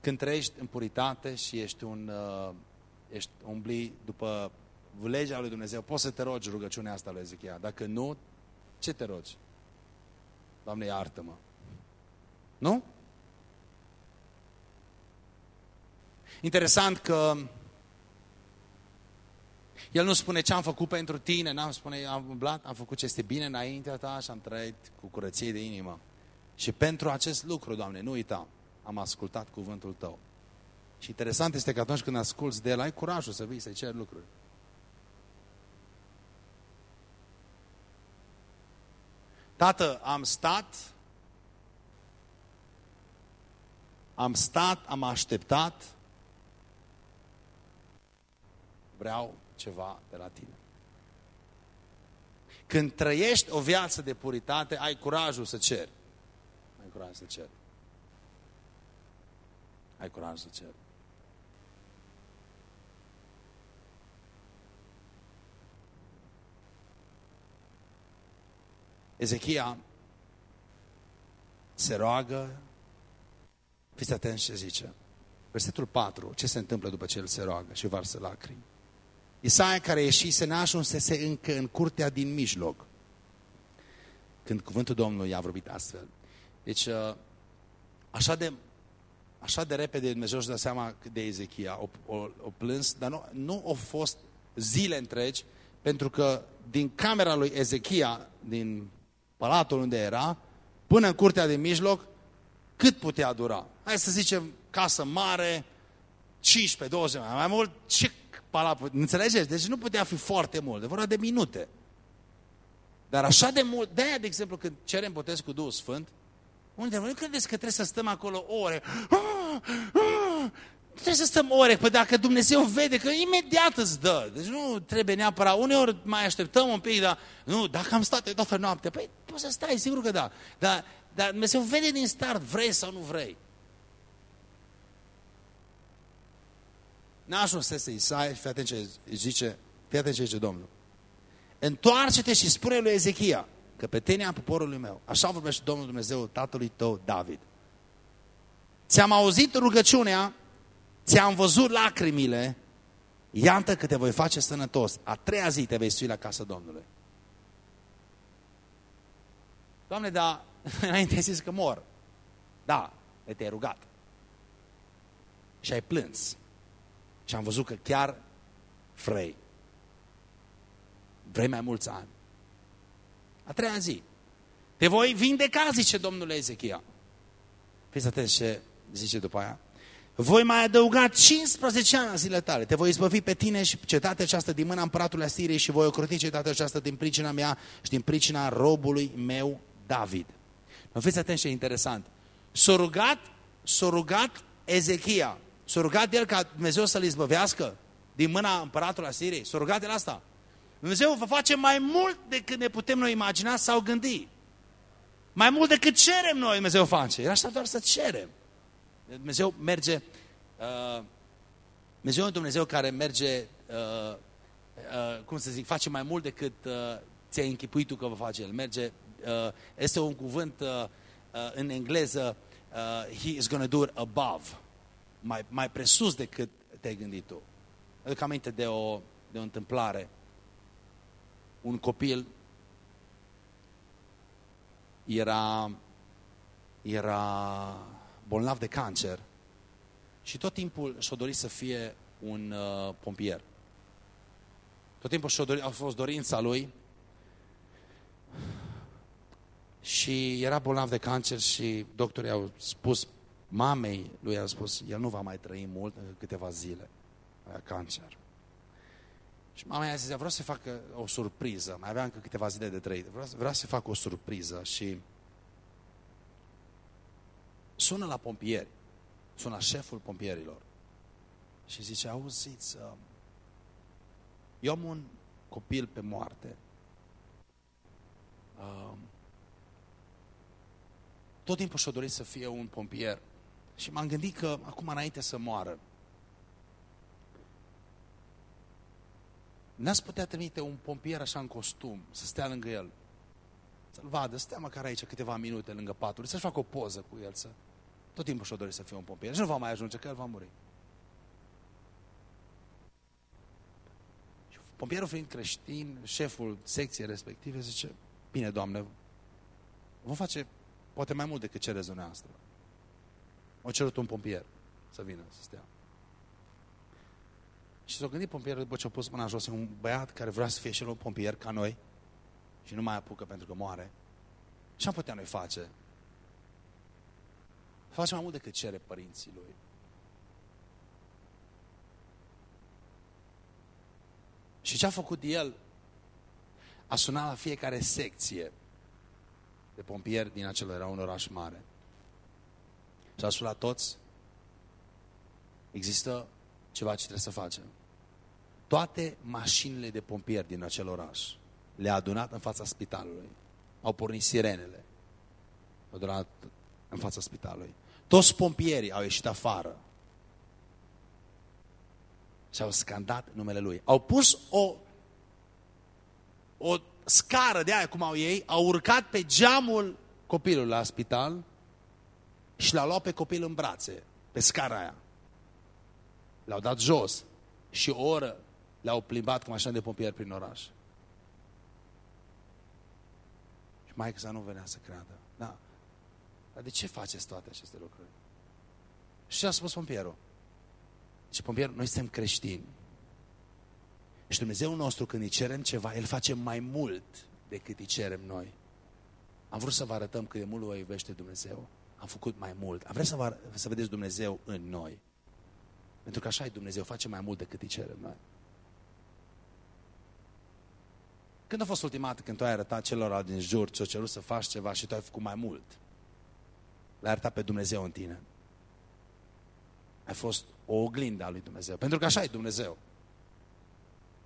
când trăiești în puritate și ești un, uh, ești umbli după legea lui Dumnezeu, poți să te rogi rugăciunea asta lui Ezechia. Dacă nu, ce te rogi? Doamne, iartă-mă. Nu? Interesant că el nu spune ce am făcut pentru tine, n-am spune, am umblat, am făcut ce este bine înaintea ta și am trăit cu curăție de inimă. Și pentru acest lucru, Doamne, nu uita, am ascultat cuvântul Tău. Și interesant este că atunci când asculți de el, ai curajul să vii să-i ceri lucruri. Tată, am stat, am stat, am așteptat, vreau ceva de la tine. Când trăiești o viață de puritate, ai curajul să ceri. Ai curaj să ceri. Ai curaj să ceri. Ezechia se roagă, fiți atenți ce zice. Versetul 4, ce se întâmplă după ce el se roagă și varsă lacrimi. Isaia care ieșise n-ajunsese încă în curtea din mijloc. Când cuvântul Domnului i-a vorbit astfel. Deci, uh, așa de, așa de repede Dumnezeu își dă seama de Ezechia, o, o, o plâns, dar nu, nu au fost zile întregi, pentru că din camera lui Ezechia, din palatul unde era, până în curtea de mijloc, cât putea dura? Hai să zicem casă mare, 15, 20 mai mult, ce palat, înțelegeți? Deci nu putea fi foarte mult, de vorba de minute. Dar așa de mult, de aia, de exemplu, când cerem botez cu Duhul Sfânt, unde nu credeți că trebuie să stăm acolo ore? Ah, ah, trebuie să stăm ore, păi dacă Dumnezeu vede că imediat îți dă. Deci nu trebuie neapărat, uneori mai așteptăm un pic, dar nu, dacă am stat toată noaptea, păi poți să stai, sigur că da. Dar, dar Dumnezeu vede din start, vrei sau nu vrei. N-aș ajunsese Isaia, fii atent ce zice, fii atent ce zice Domnul. Întoarce-te și spune lui Ezechia că pe tine poporului meu, așa vorbește Domnul Dumnezeu tatălui tău, David. Ți-am auzit rugăciunea, ți-am văzut lacrimile, iată că te voi face sănătos. A treia zi te vei sui la casa Domnului. Doamne, dar *laughs* înainte ai zis că mor. Da, te-ai rugat. Și ai plâns. Și am văzut că chiar vrei. Vrei mai mulți ani. A treia zi. Te voi vindeca, zice Domnul Ezechia. Fiți atenți ce zice după aia. Voi mai adăuga 15 ani în zilele tale. Te voi izbăvi pe tine și cetatea aceasta din mâna împăratului Asiriei și voi ocroti cetatea aceasta din pricina mea și din pricina robului meu David. Mă fiți atenți ce interesant. S-a rugat, s-a rugat Ezechia S-a rugat el ca Dumnezeu să-l izbăvească? din mâna împăratului Asiriei. S-a rugat de la asta. Dumnezeu va face mai mult decât ne putem noi imagina sau gândi. Mai mult decât cerem noi, Dumnezeu face. Era așa doar să cerem. Dumnezeu merge, uh, Dumnezeu e un Dumnezeu care merge, uh, uh, cum să zic, face mai mult decât uh, ți-ai închipuit tu că va face El. Merge, uh, este un cuvânt uh, uh, în engleză, uh, He is going to do it above. Mai, mai presus decât te-ai gândit tu. Aduc aminte de o, de o întâmplare. Un copil era, era bolnav de cancer și tot timpul și-a dorit să fie un uh, pompier. Tot timpul și-a dorit, a fost dorința lui și era bolnav de cancer și doctorii au spus, mamei lui a spus, el nu va mai trăi mult, câteva zile, avea cancer. Și mama i-a zis, vreau să fac o surpriză, mai avea încă câteva zile de trăit, vreau, vreau să fac o surpriză și sună la pompieri, sună șeful pompierilor. Și zice, auziți, um, eu am un copil pe moarte, um, tot timpul și-a dorit să fie un pompier. Și m-am gândit că acum înainte să moară, N-ați putea trimite un pompier așa în costum, să stea lângă el, să-l vadă, stea măcar aici câteva minute lângă patul, să-și facă o poză cu el, să... Tot timpul și-o dori să fie un pompier. Și nu va mai ajunge, că el va muri. Și pompierul fiind creștin, șeful secției respective, zice, bine, Doamne, vom face poate mai mult decât cereți dumneavoastră. O cerut un pompier să vină, să stea. Și s-a gândit pompierul după ce a pus mâna jos, un băiat care vrea să fie și el un pompier ca noi și nu mai apucă pentru că moare. Ce am putea noi face? Face mai mult decât cere părinții lui. Și ce a făcut el? A sunat la fiecare secție de pompieri din acel era un oraș mare. Și a sunat toți. Există ceva ce trebuie să facem. Toate mașinile de pompieri din acel oraș le-a adunat în fața spitalului. Au pornit sirenele. Au adunat în fața spitalului. Toți pompierii au ieșit afară și au scandat numele lui. Au pus o, o scară de aia, cum au ei, au urcat pe geamul copilului la spital și l-au luat pe copil în brațe, pe scara aia. L-au dat jos și o oră le-au plimbat cu mașina de pompieri prin oraș. Și mai să nu venea să creadă. Da. Dar de ce faceți toate aceste lucruri? Și a spus pompierul. Și pompierul, noi suntem creștini. Și Dumnezeu nostru, când îi cerem ceva, El face mai mult decât îi cerem noi. Am vrut să vă arătăm cât de mult vă iubește Dumnezeu. Am făcut mai mult. Am vrut să, vă, să vedeți Dumnezeu în noi. Pentru că așa e Dumnezeu, face mai mult decât îi cerem noi. Când a fost ultima dată când tu ai arătat celor din jur, ți-o cerut să faci ceva și tu ai făcut mai mult? L-ai arătat pe Dumnezeu în tine. Ai fost o oglindă a lui Dumnezeu. Pentru că așa e Dumnezeu.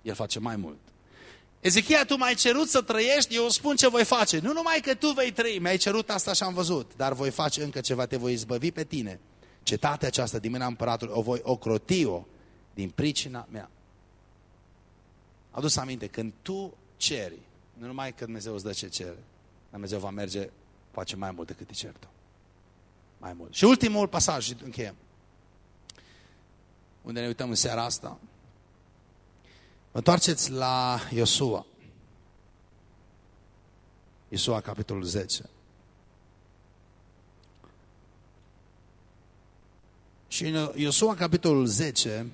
El face mai mult. Ezechia, tu m-ai cerut să trăiești, eu spun ce voi face. Nu numai că tu vei trăi, mi-ai cerut asta și am văzut, dar voi face încă ceva, te voi izbăvi pe tine. Cetatea aceasta din mâna împăratului, o voi ocroti-o din pricina mea. Adus aminte, când tu ceri. Nu numai că Dumnezeu îți dă ce cere. Dumnezeu va merge, face mai mult decât îi cer tu. Mai mult. Și ultimul pasaj, încheiem. Unde ne uităm în seara asta. Vă întoarceți la Iosua. Iosua, capitolul 10. Și în Iosua, capitolul 10,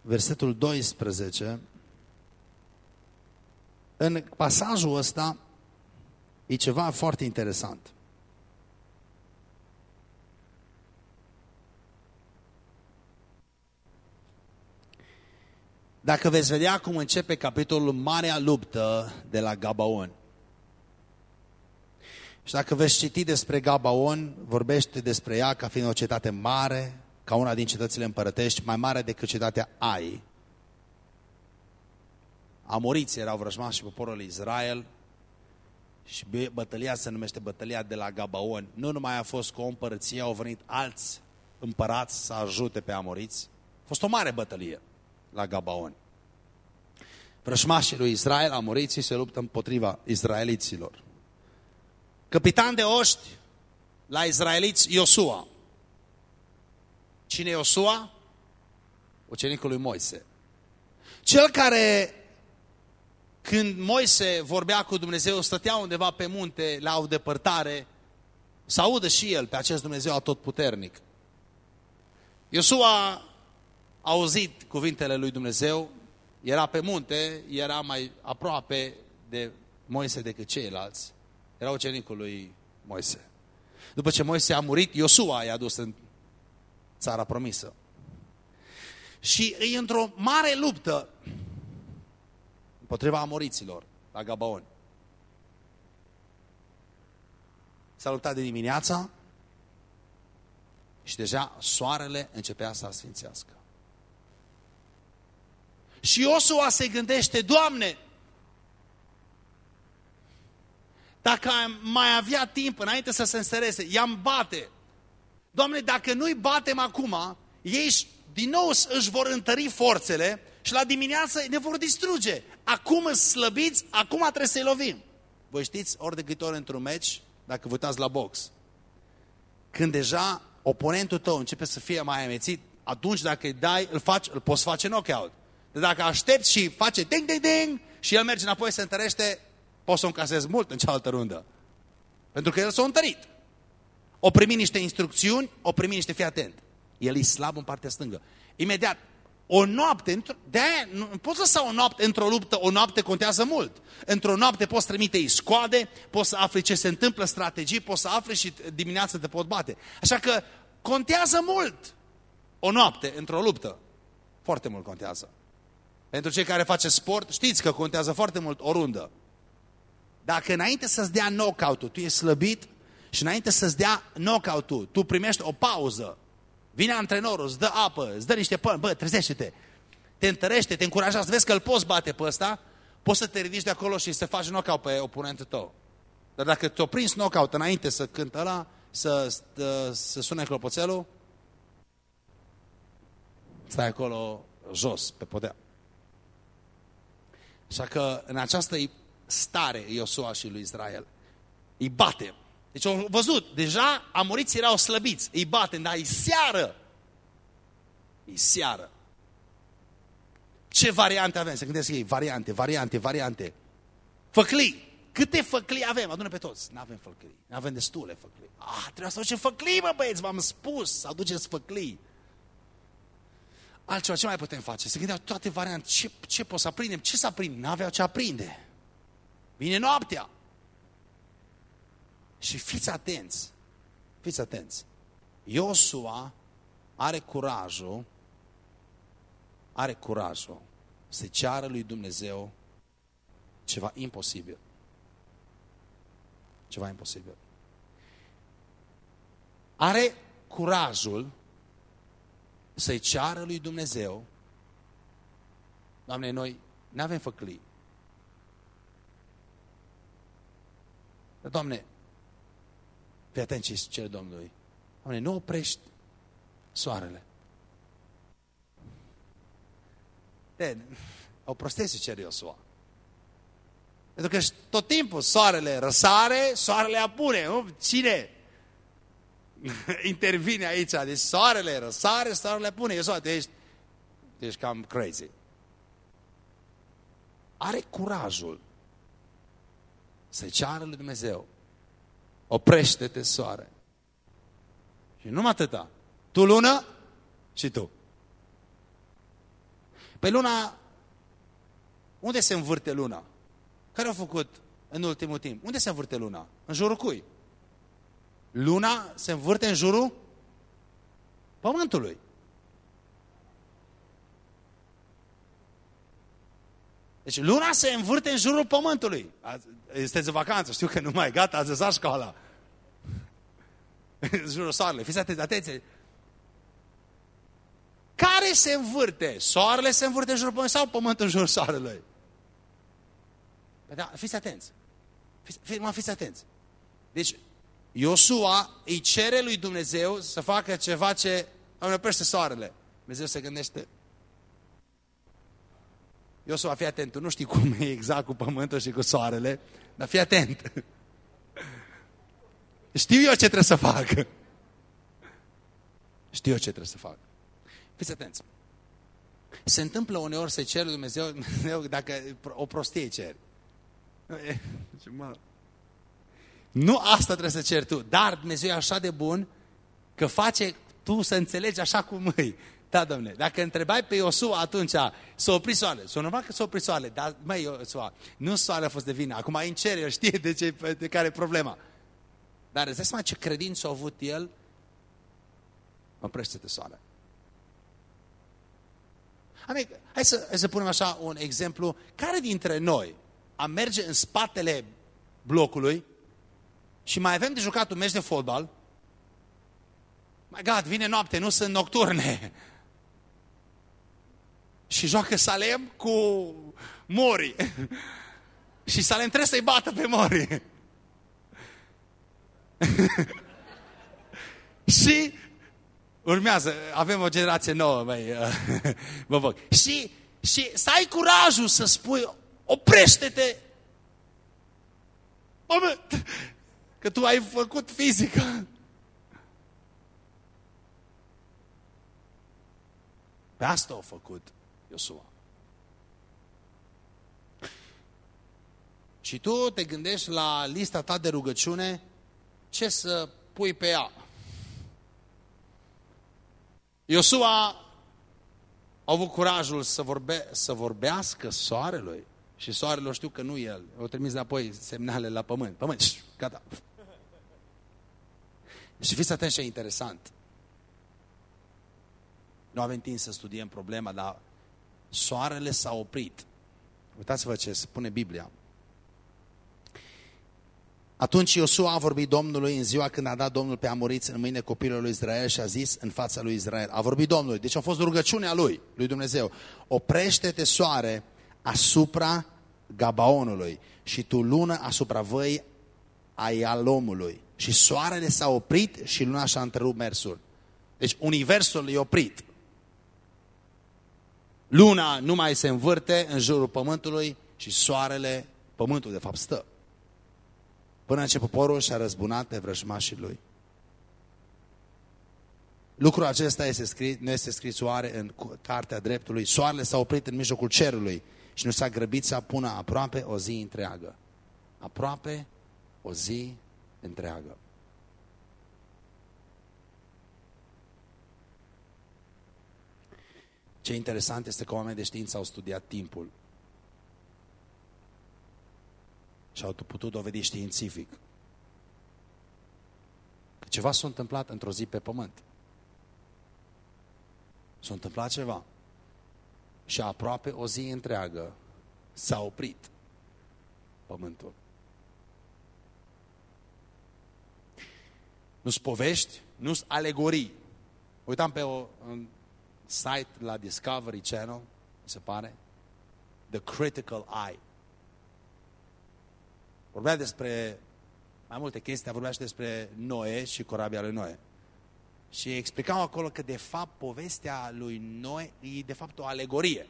versetul 12, în pasajul ăsta e ceva foarte interesant. Dacă veți vedea cum începe capitolul Marea Luptă de la Gabaon. Și dacă veți citi despre Gabaon, vorbește despre ea ca fiind o cetate mare, ca una din cetățile împărătești, mai mare decât cetatea Ai. Amoriți erau vrăjmași poporul Israel și bătălia se numește bătălia de la Gabaon. Nu numai a fost cu o împărăție, au venit alți împărați să ajute pe amoriți. A fost o mare bătălie la Gabaon. Vrăjmașii lui Israel, amoriții, se luptă împotriva israeliților. Capitan de oști la israeliți, Iosua. Cine e Iosua? Ucenicul lui Moise. Cel care, când Moise vorbea cu Dumnezeu, stătea undeva pe munte, la o depărtare, să audă și el pe acest Dumnezeu atotputernic. Iosua a auzit cuvintele lui Dumnezeu, era pe munte, era mai aproape de Moise decât ceilalți. Era ucenicul lui Moise. După ce Moise a murit, Iosua i-a dus în țara promisă. Și e într-o mare luptă împotriva amoriților la Gabaon. S-a luptat de dimineața și deja soarele începea să sfințească. Și Iosua se gândește, Doamne, dacă mai avea timp înainte să se însereze, i-am bate. Doamne, dacă nu-i batem acum, ei din nou își vor întări forțele și la dimineață ne vor distruge. Acum îți slăbiți, acum trebuie să-i lovim. Voi știți, ori de câte ori într-un meci, dacă vă uitați la box, când deja oponentul tău începe să fie mai amețit, atunci dacă îi dai, îl, faci, îl poți face knockout. De dacă aștepți și face ding, ding, ding și el merge înapoi, se întărește, poți să o încasezi mult în cealaltă rundă. Pentru că el s-a întărit. O primi niște instrucțiuni, o primi niște, fii atent. El e slab în partea stângă. Imediat, o noapte, de aia nu poți lăsa o noapte într-o luptă, o noapte contează mult. Într-o noapte poți trimite scoade, poți să afli ce se întâmplă, strategii, poți să afli și dimineața te pot bate. Așa că contează mult o noapte într-o luptă. Foarte mult contează. Pentru cei care face sport, știți că contează foarte mult o rundă. Dacă înainte să-ți dea knockout-ul, tu ești slăbit și înainte să-ți dea knockout-ul, tu primești o pauză, vine antrenorul, îți dă apă, îți dă niște păni, bă, trezește-te, te întărește, te încurajează, vezi că îl poți bate pe ăsta, poți să te ridici de acolo și să faci knockout pe oponentul tău. Dar dacă ți-o prins knockout înainte să cântă ăla, să, să, să sune clopoțelul, stai acolo jos, pe podea. Așa că în această stare Iosua și lui Israel îi bate. Deci au văzut, deja amoriții erau slăbiți, îi bate, dar e seară. E seară. Ce variante avem? Se gândesc ei, variante, variante, variante. Făclii. Câte făclii avem? Adună pe toți. Nu avem făclii. Nu avem destule făclii. Ah, trebuie să aducem făclii, mă băieți, v-am spus. Să aduceți făclii. Altceva, ce mai putem face? Se gândeau toate variante. Ce, ce pot să aprindem? Ce să aprindem? N-aveau ce aprinde. Vine noaptea. Și fiți atenți. Fiți atenți. Iosua are curajul are curajul să ceară lui Dumnezeu ceva imposibil. Ceva imposibil. Are curajul să-i ceară lui Dumnezeu, Doamne, noi nu avem făclii. Dar, Doamne, fii atent ce cere Domnului. Doamne, nu oprești soarele. De, o prostie se cere Iosua. Pentru că tot timpul soarele răsare, soarele apune. Nu? Cine *laughs* intervine aici. Deci soarele răsare, soarele pune. Eu tu ești, ești cam crazy. Are curajul să ceară lui Dumnezeu. Oprește-te, soare. Și numai atâta. Tu lună și tu. Pe luna, unde se învârte luna? Care au făcut în ultimul timp? Unde se învârte luna? În jurul cui? Luna se învârte în jurul pământului. Deci luna se învârte în jurul pământului. Sunteți în vacanță, știu că nu mai gata, ați lăsat școala. *laughs* în jurul soarelui. Fiți atenți, atenție. se învârte? Soarele se învârte în jurul pământului sau pământul în jurul soarelui? Păi da, fiți atenți. Fiți, mă, fiți atenți. Deci, Iosua îi cere lui Dumnezeu să facă ceva ce îmi oprește soarele. Dumnezeu se gândește, Iosua, fii atent, tu nu știi cum e exact cu pământul și cu soarele, dar fii atent. Știu eu ce trebuie să fac. Știu eu ce trebuie să fac. Fiți atenți. Se întâmplă uneori să ceri Dumnezeu, Dumnezeu dacă o prostie ceri. Nu asta trebuie să ceri tu, dar Dumnezeu e așa de bun că face tu să înțelegi așa cum îi. Da, domne, dacă întrebai pe Iosua atunci, să opri soarele, să nu că să opri soarele, dar, măi, Iosua, nu soarele a fost de vină, acum în cer, el știe de, ce, de care e problema. Dar îți dai seama ce credință a avut el? Oprește-te soarele. Adică, hai să, hai să punem așa un exemplu. Care dintre noi am merge în spatele blocului și mai avem de jucat un meci de fotbal? My God, vine noapte, nu sunt nocturne. Și joacă Salem cu Mori. *laughs* și Salem trebuie să-i bată pe Mori. *laughs* și urmează, avem o generație nouă, băi, vă văd. Și, și să ai curajul să spui, oprește-te, Bă, că tu ai făcut fizică. Pe asta au făcut Iosua. Și tu te gândești la lista ta de rugăciune ce să pui pe ea. Iosua a avut curajul să, vorbe, să vorbească soarelui și soarele știu că nu el. O trimis apoi semnale la pământ. Pământ, gata. Și fiți atenți ce e interesant. Nu avem timp să studiem problema, dar soarele s-a oprit. Uitați-vă ce spune Biblia. Atunci Iosua a vorbit Domnului în ziua când a dat Domnul pe amoriți în mâine copilul lui Israel și a zis în fața lui Israel. A vorbit Domnului. Deci a fost rugăciunea lui, lui Dumnezeu. Oprește-te soare asupra Gabaonului și tu lună asupra văi a Ialomului. Și soarele s-a oprit și luna și-a întrerupt mersul. Deci universul e oprit. Luna nu mai se învârte în jurul pământului și soarele, pământul de fapt stă. Până ce poporul și-a răzbunat pe vrăjmașii lui. Lucrul acesta este scris, nu este scris oare în cartea dreptului. Soarele s-a oprit în mijlocul cerului și nu s-a grăbit să pună aproape o zi întreagă. Aproape o zi întreagă. Ce interesant este că oamenii de știință au studiat timpul și au putut dovedi științific că ceva s-a întâmplat într-o zi pe pământ. S-a întâmplat ceva și aproape o zi întreagă s-a oprit pământul. Nu-s povești, nu-s alegorii. Uitam pe o, un site la Discovery Channel, mi se pare, The Critical Eye. Vorbea despre mai multe chestii, vorbea și despre Noe și corabia lui Noe. Și explicau acolo că de fapt povestea lui Noe e de fapt o alegorie.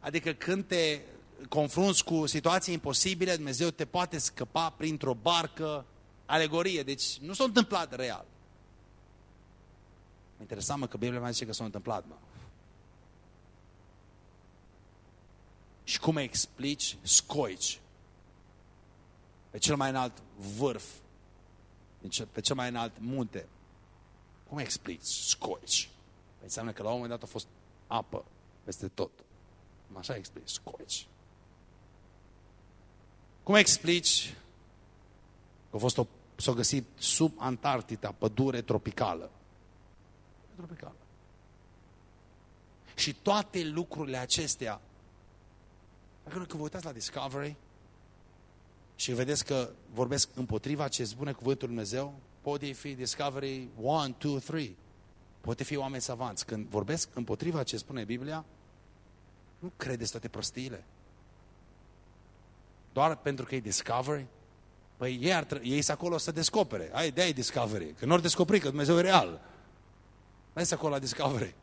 Adică când te confrunți cu situații imposibile, Dumnezeu te poate scăpa printr-o barcă, alegorie. Deci nu s-a întâmplat real. Mă interesa mă că Biblia mai zice că s-a întâmplat, mă. Și cum explici scoici pe cel mai înalt vârf, pe cel mai înalt munte cum explici scoici? Păi înseamnă că la un moment dat a fost apă peste tot. Așa explici, scoici. Cum explici că a fost o, s-a găsit sub Antarctica pădure tropicală? Tropicală. Și toate lucrurile acestea, dacă nu că vă uitați la Discovery și vedeți că vorbesc împotriva ce spune cuvântul Dumnezeu, pot fi Discovery 1, 2, 3. Poate fi oameni savanți. Când vorbesc împotriva ce spune Biblia, nu credeți toate prostiile. Doar pentru că e discovery? Păi ei, ar, ei sunt acolo să descopere. Ai, de-aia e discovery. Că nu ori descoperi că Dumnezeu e real. Mai să acolo la discovery.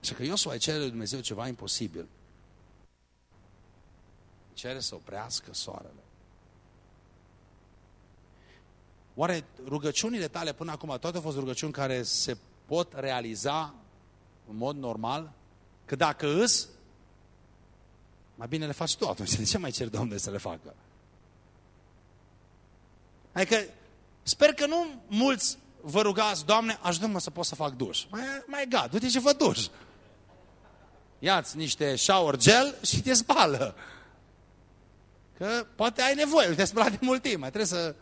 Și că Iosua cere lui Dumnezeu ceva imposibil. Cere să oprească soarele. Oare rugăciunile tale până acum, toate au fost rugăciuni care se pot realiza în mod normal? Că dacă îs, mai bine le faci tu atunci. *laughs* De ce mai cer Domnule să le facă? Adică, sper că nu mulți vă rugați, Doamne, ajută-mă să pot să fac duș. Mai, mai gata, du-te și fă duș. Ia-ți niște shower gel și te spală. Că poate ai nevoie, te spălat de mult timp, mai trebuie să...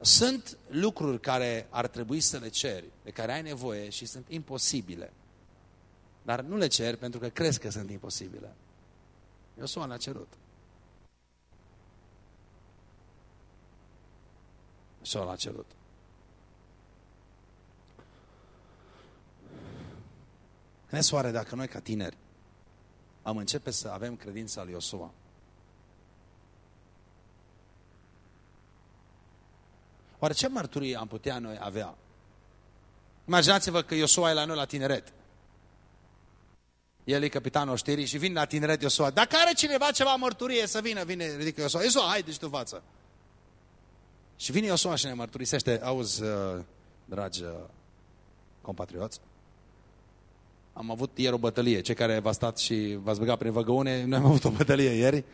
Sunt lucruri care ar trebui să le ceri, de care ai nevoie și sunt imposibile. Dar nu le cer pentru că crezi că sunt imposibile. Iosua le-a cerut. Iosua l-a cerut. Gândeți oare dacă noi ca tineri am începe să avem credința lui Iosua. Oare ce mărturie am putea noi avea? Imaginați-vă că Iosua e la noi la tineret. El e capitanul oștirii și vine la tineret Iosua. Dacă are cineva ceva mărturie să vină, vine, ridică Iosua. Iosua, haide și tu față. Și vine Iosua și ne mărturisește, auzi, uh, dragi uh, compatrioți, am avut ieri o bătălie. Cei care v-a stat și v-ați băgat prin văgăune, noi am avut o bătălie ieri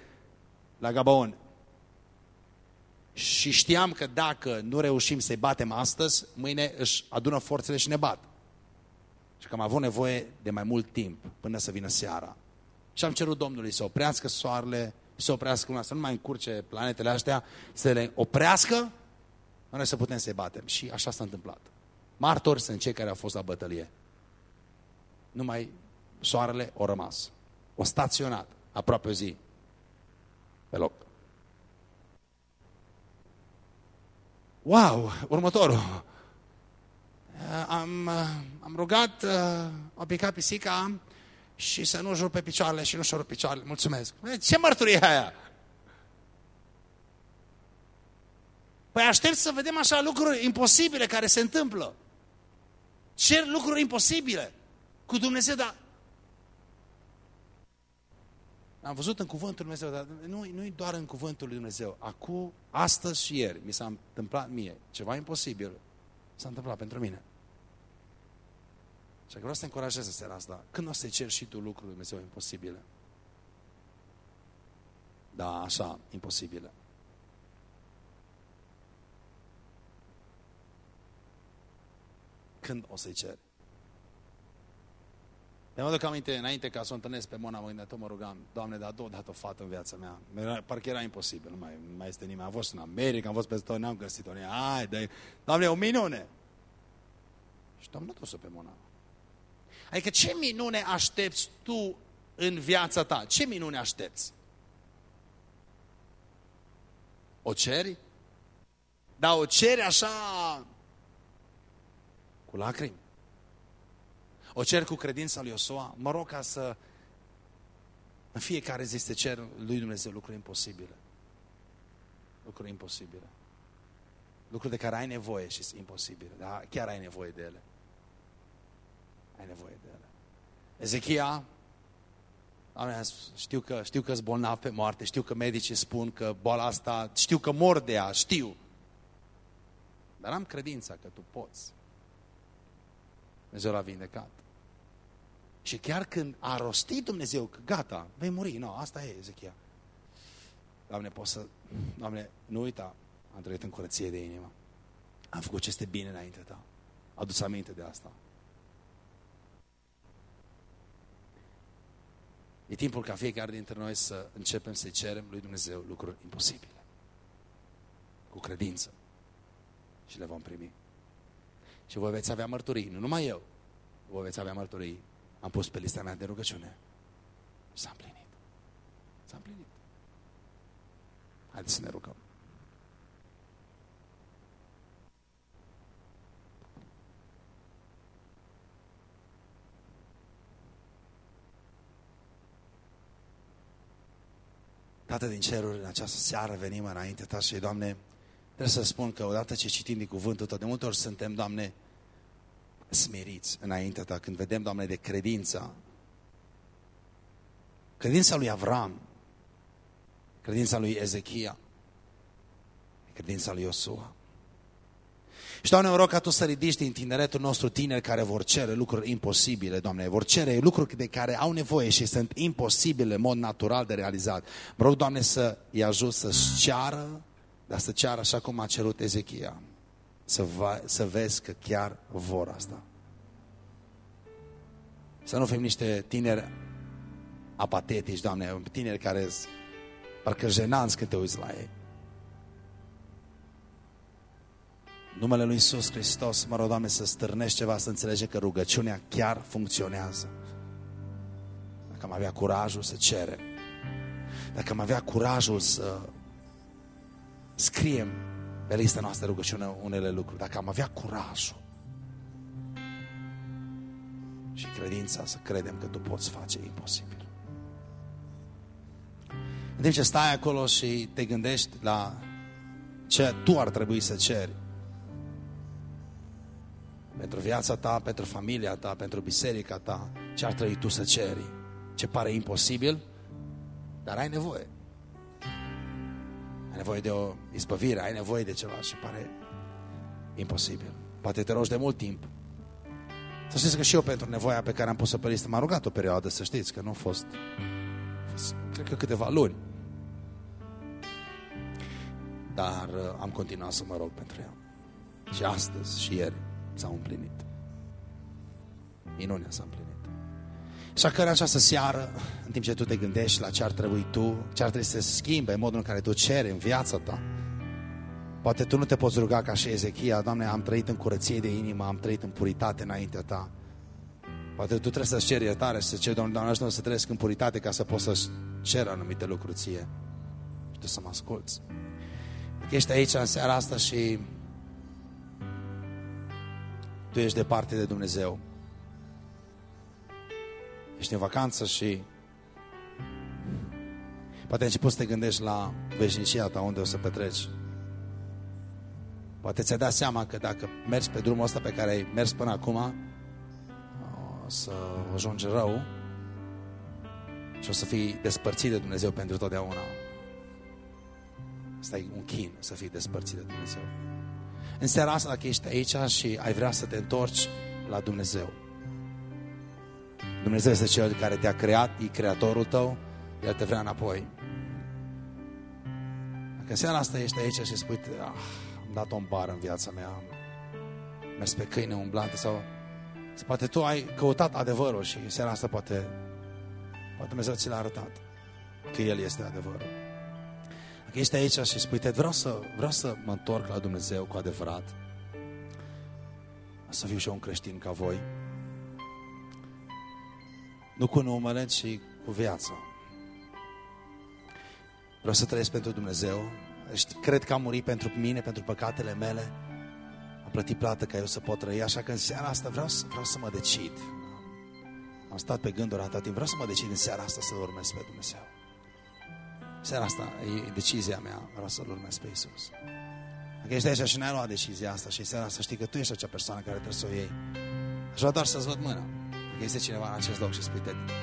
la Gabaon. Și știam că dacă nu reușim să-i batem astăzi, mâine își adună forțele și ne bat. Și că am avut nevoie de mai mult timp până să vină seara. Și am cerut Domnului să oprească soarele, să oprească una, să nu mai încurce planetele astea, să le oprească, noi să putem să-i batem. Și așa s-a întâmplat. Martori sunt cei care au fost la bătălie numai soarele o rămas. O staționat aproape o zi pe loc. Wow! Următorul. Am, am rugat, o picat pisica și să nu jur pe picioarele și nu și picioarele. Mulțumesc. Ce mărturie e aia? Păi aștept să vedem așa lucruri imposibile care se întâmplă. Cer lucruri imposibile cu Dumnezeu, dar am văzut în cuvântul Dumnezeu, dar nu, nu doar în cuvântul lui Dumnezeu. Acum, astăzi și ieri, mi s-a întâmplat mie ceva imposibil. S-a întâmplat pentru mine. Și vreau să te încurajez în seara asta. Când o să-i ceri și tu lucruri Dumnezeu imposibile? Da, așa, imposibile. Când o să-i ceri? Mi-am aduc aminte, înainte ca să o întâlnesc pe Mona, mă gândeam, mă rugam, Doamne, dar două dată o fată în viața mea. Era, parcă era imposibil, nu mai, nu mai este nimeni. Am fost în America, am fost pe tot, n-am găsit-o. Hai, de, Doamne, o minune! Și Doamne, dus-o pe Mona. Adică ce minune aștepți tu în viața ta? Ce minune aștepți? O ceri? Da, o ceri așa cu lacrimi. O cer cu credința lui Iosua. Mă rog ca să în fiecare zi să cer lui Dumnezeu lucruri imposibile. Lucruri imposibile. Lucruri de care ai nevoie și sunt imposibile. Dar chiar ai nevoie de ele. Ai nevoie de ele. Ezechia, știu că știu că bolnav pe moarte, știu că medicii spun că boala asta, știu că mor de ea, știu. Dar am credința că tu poți. Dumnezeu l-a vindecat. Și chiar când a rostit Dumnezeu că gata, vei muri, nu, asta e Ezechia. Doamne, pot să... Doamne, nu uita, am trăit în curăție de inimă. Am făcut ce este bine înainte ta. Adu aminte de asta. E timpul ca fiecare dintre noi să începem să cerem lui Dumnezeu lucruri imposibile. Cu credință. Și le vom primi. Și voi veți avea mărturii, nu numai eu. Voi veți avea mărturii am pus pe lista mea de rugăciune. S-a împlinit. S-a împlinit. Haideți să ne rugăm. Tată din ceruri, în această seară venim înainte ta și, Doamne, trebuie să spun că odată ce citim din cuvântul Tău, de multe ori suntem, Doamne, smeriți înainte ta, când vedem, Doamne, de credința. Credința lui Avram, credința lui Ezechia, credința lui Iosua. Și, Doamne, mă rog ca Tu să ridici din tineretul nostru tineri care vor cere lucruri imposibile, Doamne, vor cere lucruri de care au nevoie și sunt imposibile în mod natural de realizat. Mă rog, Doamne, să i ajut să-și ceară, dar să ceară așa cum a cerut Ezechia. Să, va, să vezi că chiar vor asta. Să nu fim niște tineri apatetici, Doamne, tineri care parcă jenanți când te uiți la ei. Numele Lui Iisus Hristos, mă rog, Doamne, să stârnești ceva, să înțelege că rugăciunea chiar funcționează. Dacă am avea curajul să cerem, dacă am avea curajul să scriem pe lista noastră rugăciune unele lucruri, dacă am avea curajul și credința să credem că Tu poți face imposibil. În timp ce stai acolo și te gândești la ce tu ar trebui să ceri, pentru viața ta, pentru familia ta, pentru biserica ta, ce ar trebui tu să ceri. Ce pare imposibil, dar ai nevoie. Ai nevoie de o izbăvire, ai nevoie de ceva și pare imposibil. Poate te rogi de mult timp. Să știți că și eu pentru nevoia pe care am pus-o pe listă m-am rugat o perioadă, să știți că nu a fost, fost cred că câteva luni. Dar uh, am continuat să mă rog pentru ea. Și astăzi și ieri s-a împlinit. Minunea s-a împlinit. Așa că în această seară, în timp ce tu te gândești la ce ar trebui tu, ce ar trebui să se schimbe, modul în care tu ceri în viața ta, poate tu nu te poți ruga ca și Ezechia, Doamne, am trăit în curăție de inimă, am trăit în puritate înaintea ta. Poate tu trebuie să-ți ceri iertare și să ceri, Doamne, Doamne, ajută să trăiesc în puritate ca să poți să-ți cer anumite lucruri ție. Și tu să mă asculți. Că ești aici în seara asta și tu ești departe de Dumnezeu. Ești în vacanță și poate ai început să te gândești la veșnicia ta, unde o să petreci. Poate ți-ai dat seama că dacă mergi pe drumul ăsta pe care ai mers până acum, o să ajungi rău și o să fii despărțit de Dumnezeu pentru totdeauna. Asta e un chin, să fii despărțit de Dumnezeu. În seara asta, dacă ești aici și ai vrea să te întorci la Dumnezeu. Dumnezeu este Cel care te-a creat, e Creatorul tău, El te vrea înapoi. Dacă în seara asta ești aici și spui, ah, am dat o bar în viața mea, am mers pe câine umblante sau... Poate tu ai căutat adevărul și în seara asta poate, poate Dumnezeu ți l-a arătat că El este adevărul. Dacă ești aici și spui, te vreau să, vreau să mă întorc la Dumnezeu cu adevărat, să fiu și eu un creștin ca voi, nu cu numele, ci cu viața. Vreau să trăiesc pentru Dumnezeu. Cred că a murit pentru mine, pentru păcatele mele. A plătit plată ca eu să pot trăi. Așa că în seara asta vreau, să, vreau să mă decid. Am stat pe gânduri atât timp. Vreau să mă decid în seara asta să urmez pe Dumnezeu. Seara asta e decizia mea, vreau să-L urmez pe Iisus. Dacă ești aici și n-ai luat decizia asta și seara asta știi că tu ești acea persoană care trebuie să o iei. Aș vrea doar să-ți văd mâna. Dacă este cineva în acest loc și spui,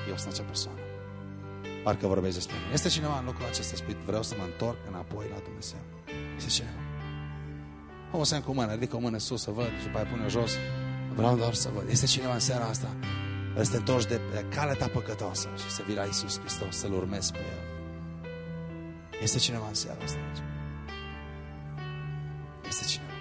eu sunt acea persoană. Parcă vorbești despre mine. Este cineva în locul acesta și spui, vreau să mă întorc înapoi la Dumnezeu. Este cineva. O să cu mână, ridică o mână sus să văd și după aia pune jos. Vreau doar să văd. Este cineva în seara asta. Vreau să te întorci de calea ta păcătoasă și să vii la Iisus Hristos, să-L urmezi pe El. Este cineva în seara asta aici. Este cineva.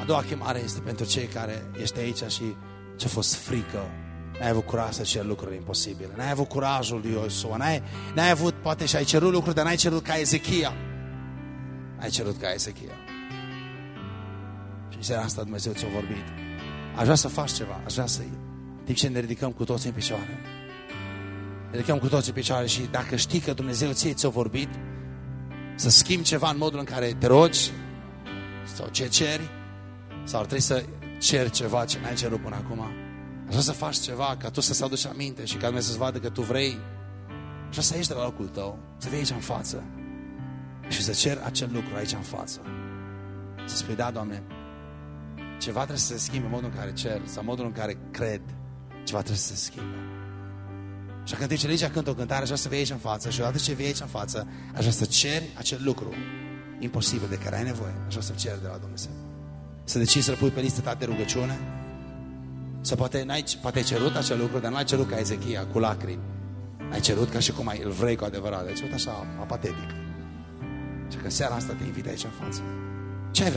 A doua chemare este pentru cei care ești aici și ce-a fost frică. N-ai avut curaj să ceri lucruri imposibile. N-ai avut curajul lui Iosua. N-ai, n-ai avut, poate și ai cerut lucruri, dar n-ai cerut ca Ezechia. Ai cerut ca Ezechia. Și în seara asta Dumnezeu ți-a vorbit. Aș vrea să faci ceva. Aș vrea să... Timp ce ne ridicăm cu toți în picioare ridicăm cu toții picioare și dacă știi că Dumnezeu ție ți-a vorbit, să schimbi ceva în modul în care te rogi sau ce ceri, sau ar trebui să ceri ceva ce n-ai cerut până acum. Așa să faci ceva ca tu să-ți aduci aminte și ca Dumnezeu să vadă că tu vrei și să ieși de la locul tău, să vii aici în față și să cer acel lucru aici în față. Să spui, da, Doamne, ceva trebuie să se schimbe în modul în care cer sau în modul în care cred, ceva trebuie să se schimbe. Și când te aici cânt o cântare, așa să vii aici în față și odată ce vii aici în față, așa să ceri acel lucru imposibil de care ai nevoie, așa să ceri de la Dumnezeu. Să decizi să-L pui pe listă ta de rugăciune, sau poate, n-ai, poate ai cerut acel lucru, dar n-ai cerut ca Ezechia, cu lacrimi. Ai cerut ca și cum ai, îl vrei cu adevărat. Ai cerut așa, apatetic. Și că seara asta te invit aici în față. Ce ai vrea?